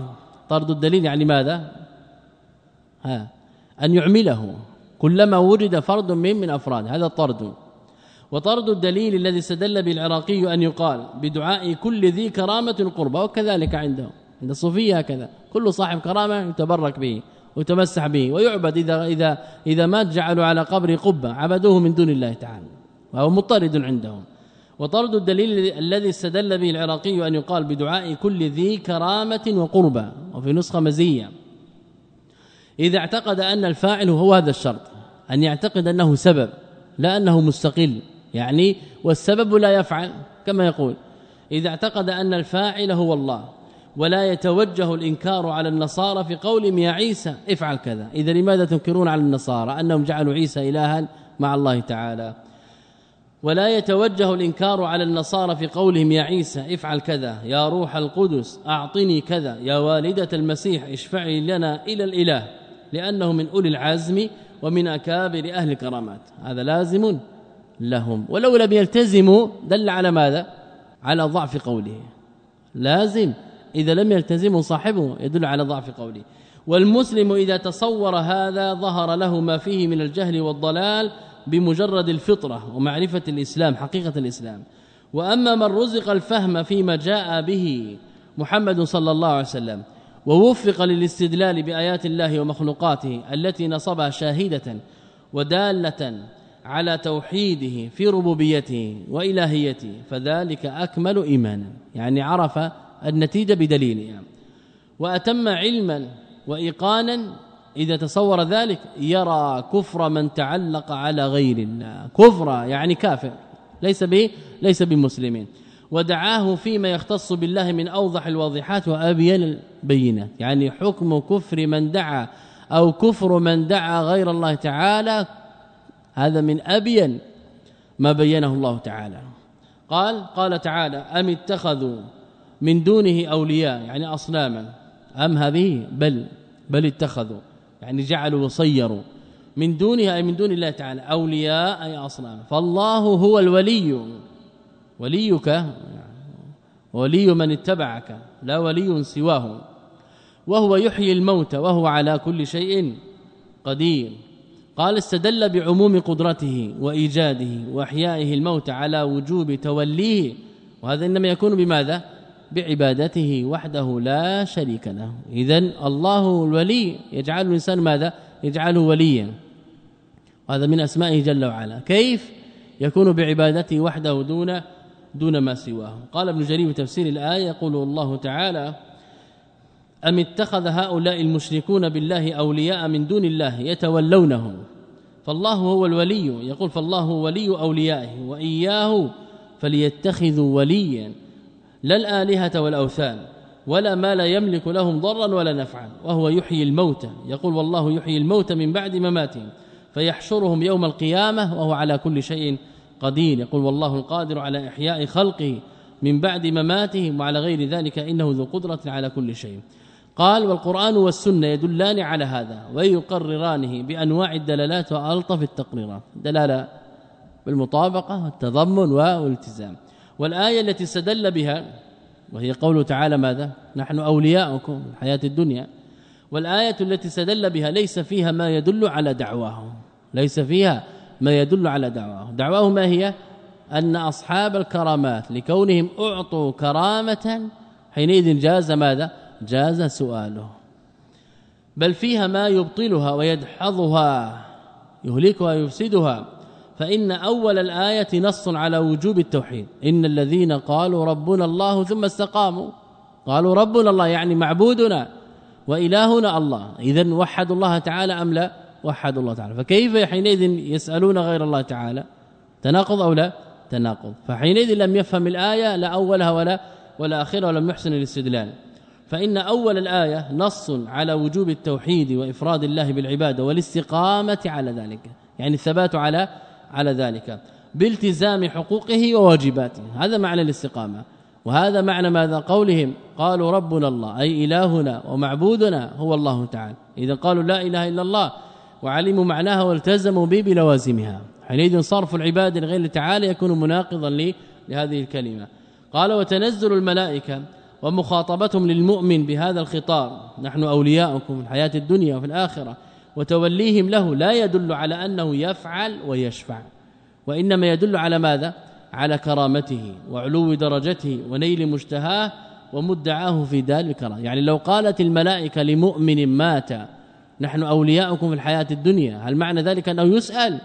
طرد الدليل يعني ماذا؟ ها أن يعمله. كلما وجد فرد من من أفراد هذا طرد. وطرد الدليل الذي استدل به العراقي أن يقال بدعاء كل ذي كرامة قربى وكذلك عندهم عند الصوفيه هكذا. كل صاحب كرامة يتبرك به ويتمسح به ويعبد إذا إذا إذا مات جعلوا على قبر قبة عبدوه من دون الله تعالى وهو مضطرد عندهم. وطرد الدليل الذي استدل به العراقي أن يقال بدعاء كل ذي كرامة وقربة وفي نسخة مزية. إذا اعتقد أن الفاعل هو هذا الشرط. أن يعتقد أنه سبب لا أنه مستقل. يعني والسبب لا يفعل كما يقول إذا اعتقد أن الفاعل هو الله ولا يتوجه الإنكار على النصارى في قولهم يا عيسى افعل كذا. إذا لماذا تنكرون على النصارى؟ أنهم جعلوا عيسى إلها مع الله تعالى. ولا يتوجه الإنكار على النصارى في قولهم يا عيسى افعل كذا. يا روح القدس أعطني كذا. يا والدة المسيح اشفعي لنا إلى الإله لأنه من أولي العزم ومن أكابر أهل الكرامات. هذا لازم لهم. ولو لم يلتزموا دل على ماذا؟ على ضعف قوله. لازم. إذا لم يلتزموا صاحبه يدل على ضعف قوله. والمسلم إذا تصور هذا ظهر له ما فيه من الجهل والضلال بمجرد الفطرة ومعرفة الإسلام حقيقة الإسلام. وأما من رزق الفهم فيما جاء به محمد صلى الله عليه وسلم ووفق للاستدلال بآيات الله ومخلوقاته التي نصبها شاهدة ودالة على توحيده في ربوبيته وإلهيته فذلك أكمل إيمانا. يعني عرف النتيجة بدليلها. وأتم علما وإيقانا إذا تصور ذلك يرى كفر من تعلق على غير الله. كفر يعني كافر ليس به ليس بمسلمين. ودعاه فيما يختص بالله من أوضح الواضحات وأبين البينات. يعني حكم كفر من دعا أو كفر من دعا غير الله تعالى هذا من أبين ما بينه الله تعالى. قال قال تعالى أم اتخذوا من دونه أولياء؟ يعني أصناما. أم هذه؟ بل بل اتخذوا. يعني جعلوا وصيروا. من دونها أي من دون الله تعالى. أولياء أي اصناما فالله هو الولي. وليك ولي من اتبعك لا ولي سواه. وهو يحيي الموت وهو على كل شيء قدير. قال استدل بعموم قدرته وإيجاده وإحيائه الموت على وجوب توليه. وهذا إنما يكون بماذا؟ بعبادته وحده لا شريك له. اذا الله الولي يجعل الإنسان ماذا؟ يجعله وليا. هذا من أسمائه جل وعلا. كيف؟ يكون بعبادته وحده دون دون ما سواه قال ابن جرير في تفسير الآية يقول الله تعالى أم اتخذ هؤلاء المشركون بالله أولياء من دون الله يتولونهم؟ فالله هو الولي. يقول فالله ولي أوليائه وإياه فليتخذوا وليا لا الآلهة والاوثان ولا ما لا يملك لهم ضرا ولا نفعا وهو يحيي الموتى. يقول والله يحيي الموتى من بعد مماتهم فيحشرهم يوم القيامة وهو على كل شيء قدير. يقول والله القادر على إحياء خلقه من بعد مماتهم وعلى غير ذلك إنه ذو قدرة على كل شيء. قال والقرآن والسنة يدلان على هذا ويقررانه بأنواع الدلالات وألطف التقريرات. دلالة بالمطابقة والتضمن والالتزام. والآية التي استدل بها وهي قوله تعالى ماذا؟ نحن أولياؤكم الحياة الدنيا. والآية التي استدل بها ليس فيها ما يدل على دعواهم. ليس فيها ما يدل على دعواه. دعواه ما هي؟ أن أصحاب الكرامات لكونهم أعطوا كرامة حينئذ جاز ماذا؟ جاز سؤاله. بل فيها ما يبطلها ويدحضها يهلكها ويفسدها فإن أول الآية نص على وجوب التوحيد. إن الذين قالوا ربنا الله ثم استقاموا. قالوا ربنا الله يعني معبودنا وإلهنا الله. إذا وحدوا الله تعالى أم لا؟ وحدوا الله تعالى. فكيف حينئذ يسألون غير الله تعالى؟ تناقض أو لا؟ تناقض. فحينئذ لم يفهم الآية لا أولها ولا ولا آخرها ولم يحسن الاستدلال. فإن أول الآية نص على وجوب التوحيد وإفراد الله بالعبادة والاستقامة على ذلك. يعني الثبات على على ذلك. بالتزام حقوقه وواجباته. هذا معنى الاستقامة. وهذا معنى ماذا؟ قولهم قالوا ربنا الله أي إلهنا ومعبودنا هو الله تعالى. إذا قالوا لا إله إلا الله وعلموا معناها والتزموا به بلوازمها. حينئذ صرف العباد لغير تعالى يكون مناقضا لهذه الكلمة. قال وتنزل الملائكة ومخاطبتهم للمؤمن بهذا الخطاب. نحن أولياؤكم في الحياة الدنيا وفي الآخرة. وتوليهم له لا يدل على أنه يفعل ويشفع. وإنما يدل على ماذا؟ على كرامته وعلو درجته ونيل مشتهاه ومدعاه في الكرامه يعني لو قالت الملائكة لمؤمن مات نحن أولياؤكم في الحياة الدنيا. هل معنى ذلك أنه يسأل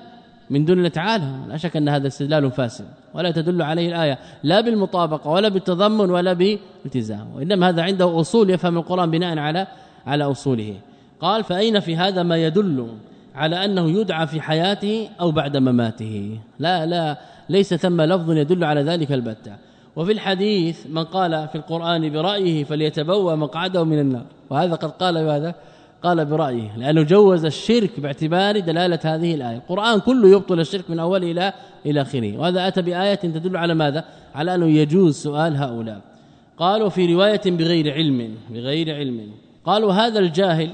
من دون الله تعالى؟ لا شك أن هذا استدلال فاسد. ولا تدل عليه الآية. لا بالمطابقة ولا بالتضمن ولا بالتزام وإنما هذا عنده أصول يفهم القرآن بناء على على أصوله. قال فأين في هذا ما يدل على أنه يدعى في حياته أو بعد مماته؟ لا لا. ليس ثم لفظ يدل على ذلك البتة. وفي الحديث من قال في القرآن برأيه فليتبوأ مقعده من النار. وهذا قد قال بهذا قال برأيه لأنه جوز الشرك باعتبار دلالة هذه الآية. القرآن كله يبطل الشرك من اوله إلى إلى آخره. وهذا أتى بآية تدل على ماذا؟ على أنه يجوز سؤال هؤلاء. قالوا في رواية بغير علم بغير علم. قالوا هذا الجاهل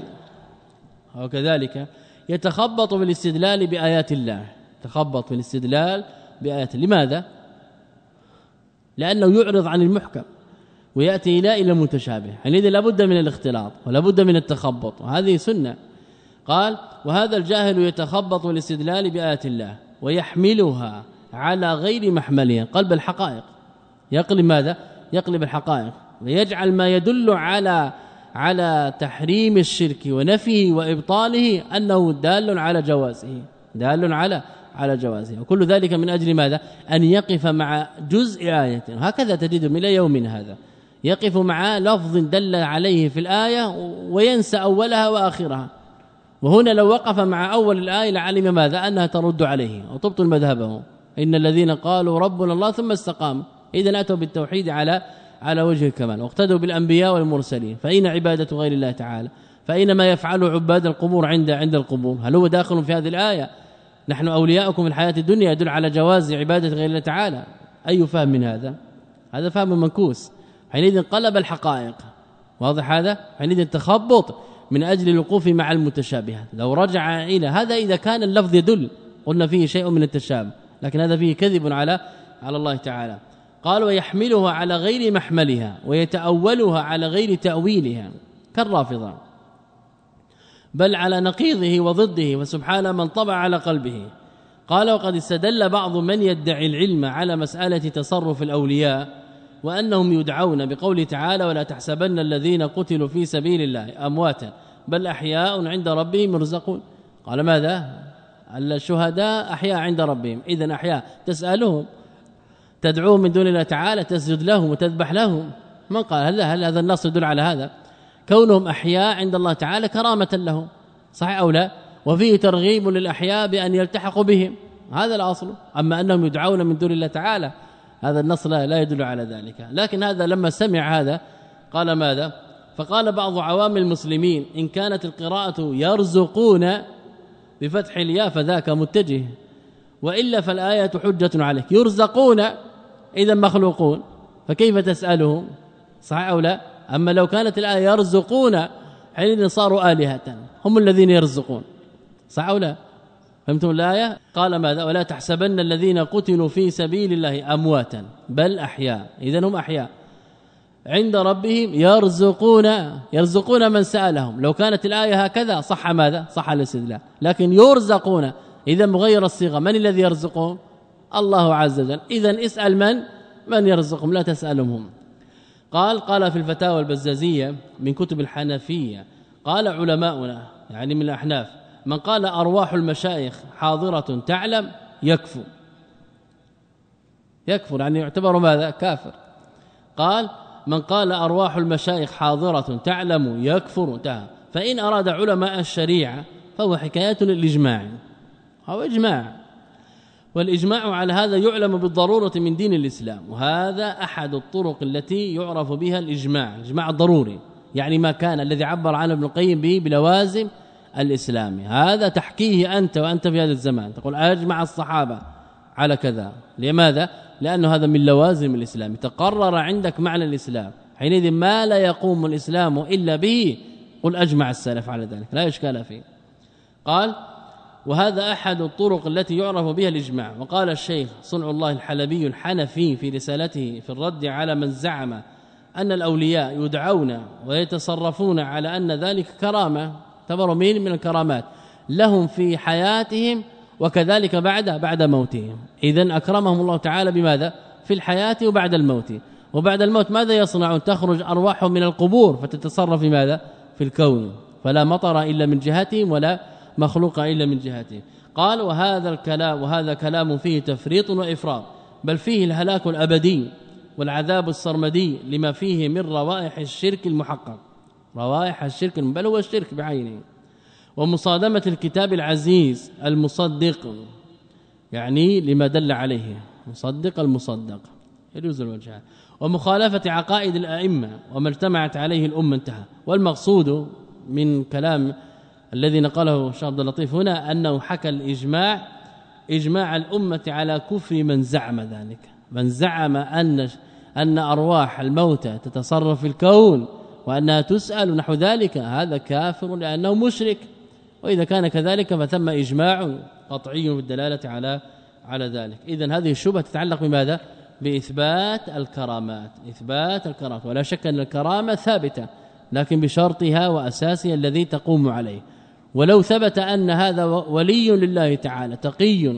وكذلك يتخبط بالاستدلال بآيات الله. تخبط في الاستدلال بآيات لماذا؟ لأنه يعرض عن المحكم. ويأتي إلى إلى المتشابه. حينئذ لابد من الاختلاط ولا بد من التخبط. وهذه سنة. قال وهذا الجاهل يتخبط الاستدلال بآيات الله ويحملها على غير محملها. قلب الحقائق. يقلب ماذا؟ يقلب الحقائق. ويجعل ما يدل على على تحريم الشرك ونفيه وإبطاله أنه دال على جوازه. دال على على جوازه. وكل ذلك من أجل ماذا؟ أن يقف مع جزء آية. هكذا تجد إلى يوم هذا. يقف مع لفظ دل عليه في الآية وينسى أولها وآخرها. وهنا لو وقف مع أول الآية لعلم ماذا؟ أنها ترد عليه. وتبطل مذهبه. إن الذين قالوا ربنا الله ثم استقاموا اذا أتوا بالتوحيد على على وجه الكمال. واقتدوا بالأنبياء والمرسلين. فأين عبادة غير الله تعالى؟ فأين ما يفعله عباد القبور عند عند القبور؟ هل هو داخل في هذه الآية؟ نحن أولياؤكم في الحياة الدنيا. يدل على جواز عبادة غير الله تعالى. أي فهم من هذا؟ هذا فهم منكوس. حينئذ قلب الحقائق. واضح هذا؟ حينئذ تخبط من أجل الوقوف مع المتشابهات لو رجع إلى هذا إذا كان اللفظ يدل قلنا فيه شيء من التشابه. لكن هذا فيه كذب على على الله تعالى. قال ويحملها على غير محملها ويتأولها على غير تأويلها. كالرافضة. بل على نقيضه وضده وسبحان من طبع على قلبه. قال وقد استدل بعض من يدعي العلم على مسألة تصرف الأولياء وأنهم يدعون بقول تعالى ولا تحسبن الذين قتلوا في سبيل الله أمواتا بل أحياء عند ربهم يرزقون. قال ماذا؟ الشهداء أحياء عند ربهم. إذا أحياء تسألهم تدعوهم من دون الله تعالى تسجد لهم وتذبح لهم. من قال؟ هل, هل هذا النص يدل على هذا؟ كونهم أحياء عند الله تعالى كرامة لهم. صحيح أو لا؟ وفيه ترغيب للأحياء بأن يلتحقوا بهم. هذا الأصل. أما أنهم يدعون من دون الله تعالى هذا النص لا, لا يدل على ذلك. لكن هذا لما سمع هذا قال ماذا؟ فقال بعض عوام المسلمين إن كانت القراءة يرزقون بفتح الياء فذاك متجه وإلا فالآية حجة عليك. يرزقون إذا مخلوقون فكيف تسألهم؟ صحيح أو لا؟ أما لو كانت الآية يرزقون حين صاروا آلهة هم الذين يرزقون. صح أو لا؟ فهمتم الآية؟ قال ماذا؟ ولا تحسبن الذين قتلوا في سبيل الله أمواتا بل أحياء. اذا هم أحياء. عند ربهم يرزقون يرزقون من سألهم. لو كانت الآية هكذا صح ماذا؟ صح الاستدلال. لكن يرزقون. اذا مغير الصيغة من الذي يرزقهم؟ الله عز وجل. اذا اسأل من؟ من يرزقهم؟ لا تسألهم. قال قال في الفتاوى البزازية من كتب الحنفية قال علماؤنا يعني من الأحناف من قال أرواح المشايخ حاضرة تعلم يكفر يكفر يعني يعتبر ماذا؟ كافر. قال من قال أرواح المشايخ حاضرة تعلم يكفر انتهى. فإن أراد علماء الشريعة فهو حكاية الاجماع أو إجماع. والإجماع على هذا يعلم بالضرورة من دين الإسلام. وهذا أحد الطرق التي يعرف بها الإجماع الإجماع الضروري يعني ما كان الذي عبر عنه ابن القيم به بلوازم الإسلام هذا تحكيه أنت وأنت في هذا الزمان. تقول أجمع الصحابة على كذا. لماذا؟ لأنه هذا من لوازم الإسلام. تقرر عندك معنى الإسلام. حينئذ ما لا يقوم الإسلام إلا به. قل أجمع السلف على ذلك. لا إشكال فيه. قال وهذا أحد الطرق التي يعرف بها الإجماع. وقال الشيخ صنع الله الحلبي الحنفي في رسالته في الرد على من زعم أن الأولياء يدعون ويتصرفون على أن ذلك كرامة. اعتبروا مين من الكرامات؟ لهم في حياتهم وكذلك بعد بعد موتهم. اذا أكرمهم الله تعالى بماذا؟ في الحياة وبعد الموت. وبعد الموت ماذا يصنعون؟ تخرج ارواحهم من القبور فتتصرف في ماذا؟ في الكون. فلا مطر إلا من جهتهم ولا مخلوق إلا من جهته قال وهذا الكلام وهذا كلام فيه تفريط وإفراط. بل فيه الهلاك الأبدي والعذاب السرمدي لما فيه من روائح الشرك المحقق. روائح الشرك بل هو الشرك بعينه. ومصادمة الكتاب العزيز المصدق يعني لما دل عليه مصدق المصدق. يجوز الوجهان ومخالفة عقائد الأئمة وما اجتمعت عليه الأمة انتهى. والمقصود من كلام الذي نقله الشيخ عبد اللطيف هنا أنه حكى الإجماع إجماع الأمة على كفر من زعم ذلك. من زعم أن أن أرواح الموتى تتصرف في الكون وأنها تسأل نحو ذلك هذا كافر لأنه مشرك. وإذا كان كذلك فثم إجماع قطعي بالدلالة على على ذلك. اذا هذه الشبهة تتعلق بماذا؟ بإثبات الكرامات إثبات الكرامات. ولا شك أن الكرامة ثابتة لكن بشرطها وأساسها الذي تقوم عليه. ولو ثبت أن هذا ولي لله تعالى تقي.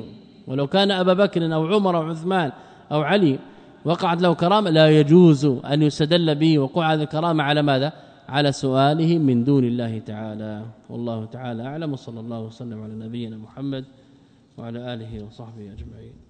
ولو كان أبا بكر أو عمر أو عثمان أو علي وقعت له كرامة لا يجوز أن يستدل به وقوع هذه الكرامة على ماذا؟ على سؤاله من دون الله تعالى. والله تعالى أعلم وصلى الله وسلم على نبينا محمد وعلى آله وصحبه أجمعين.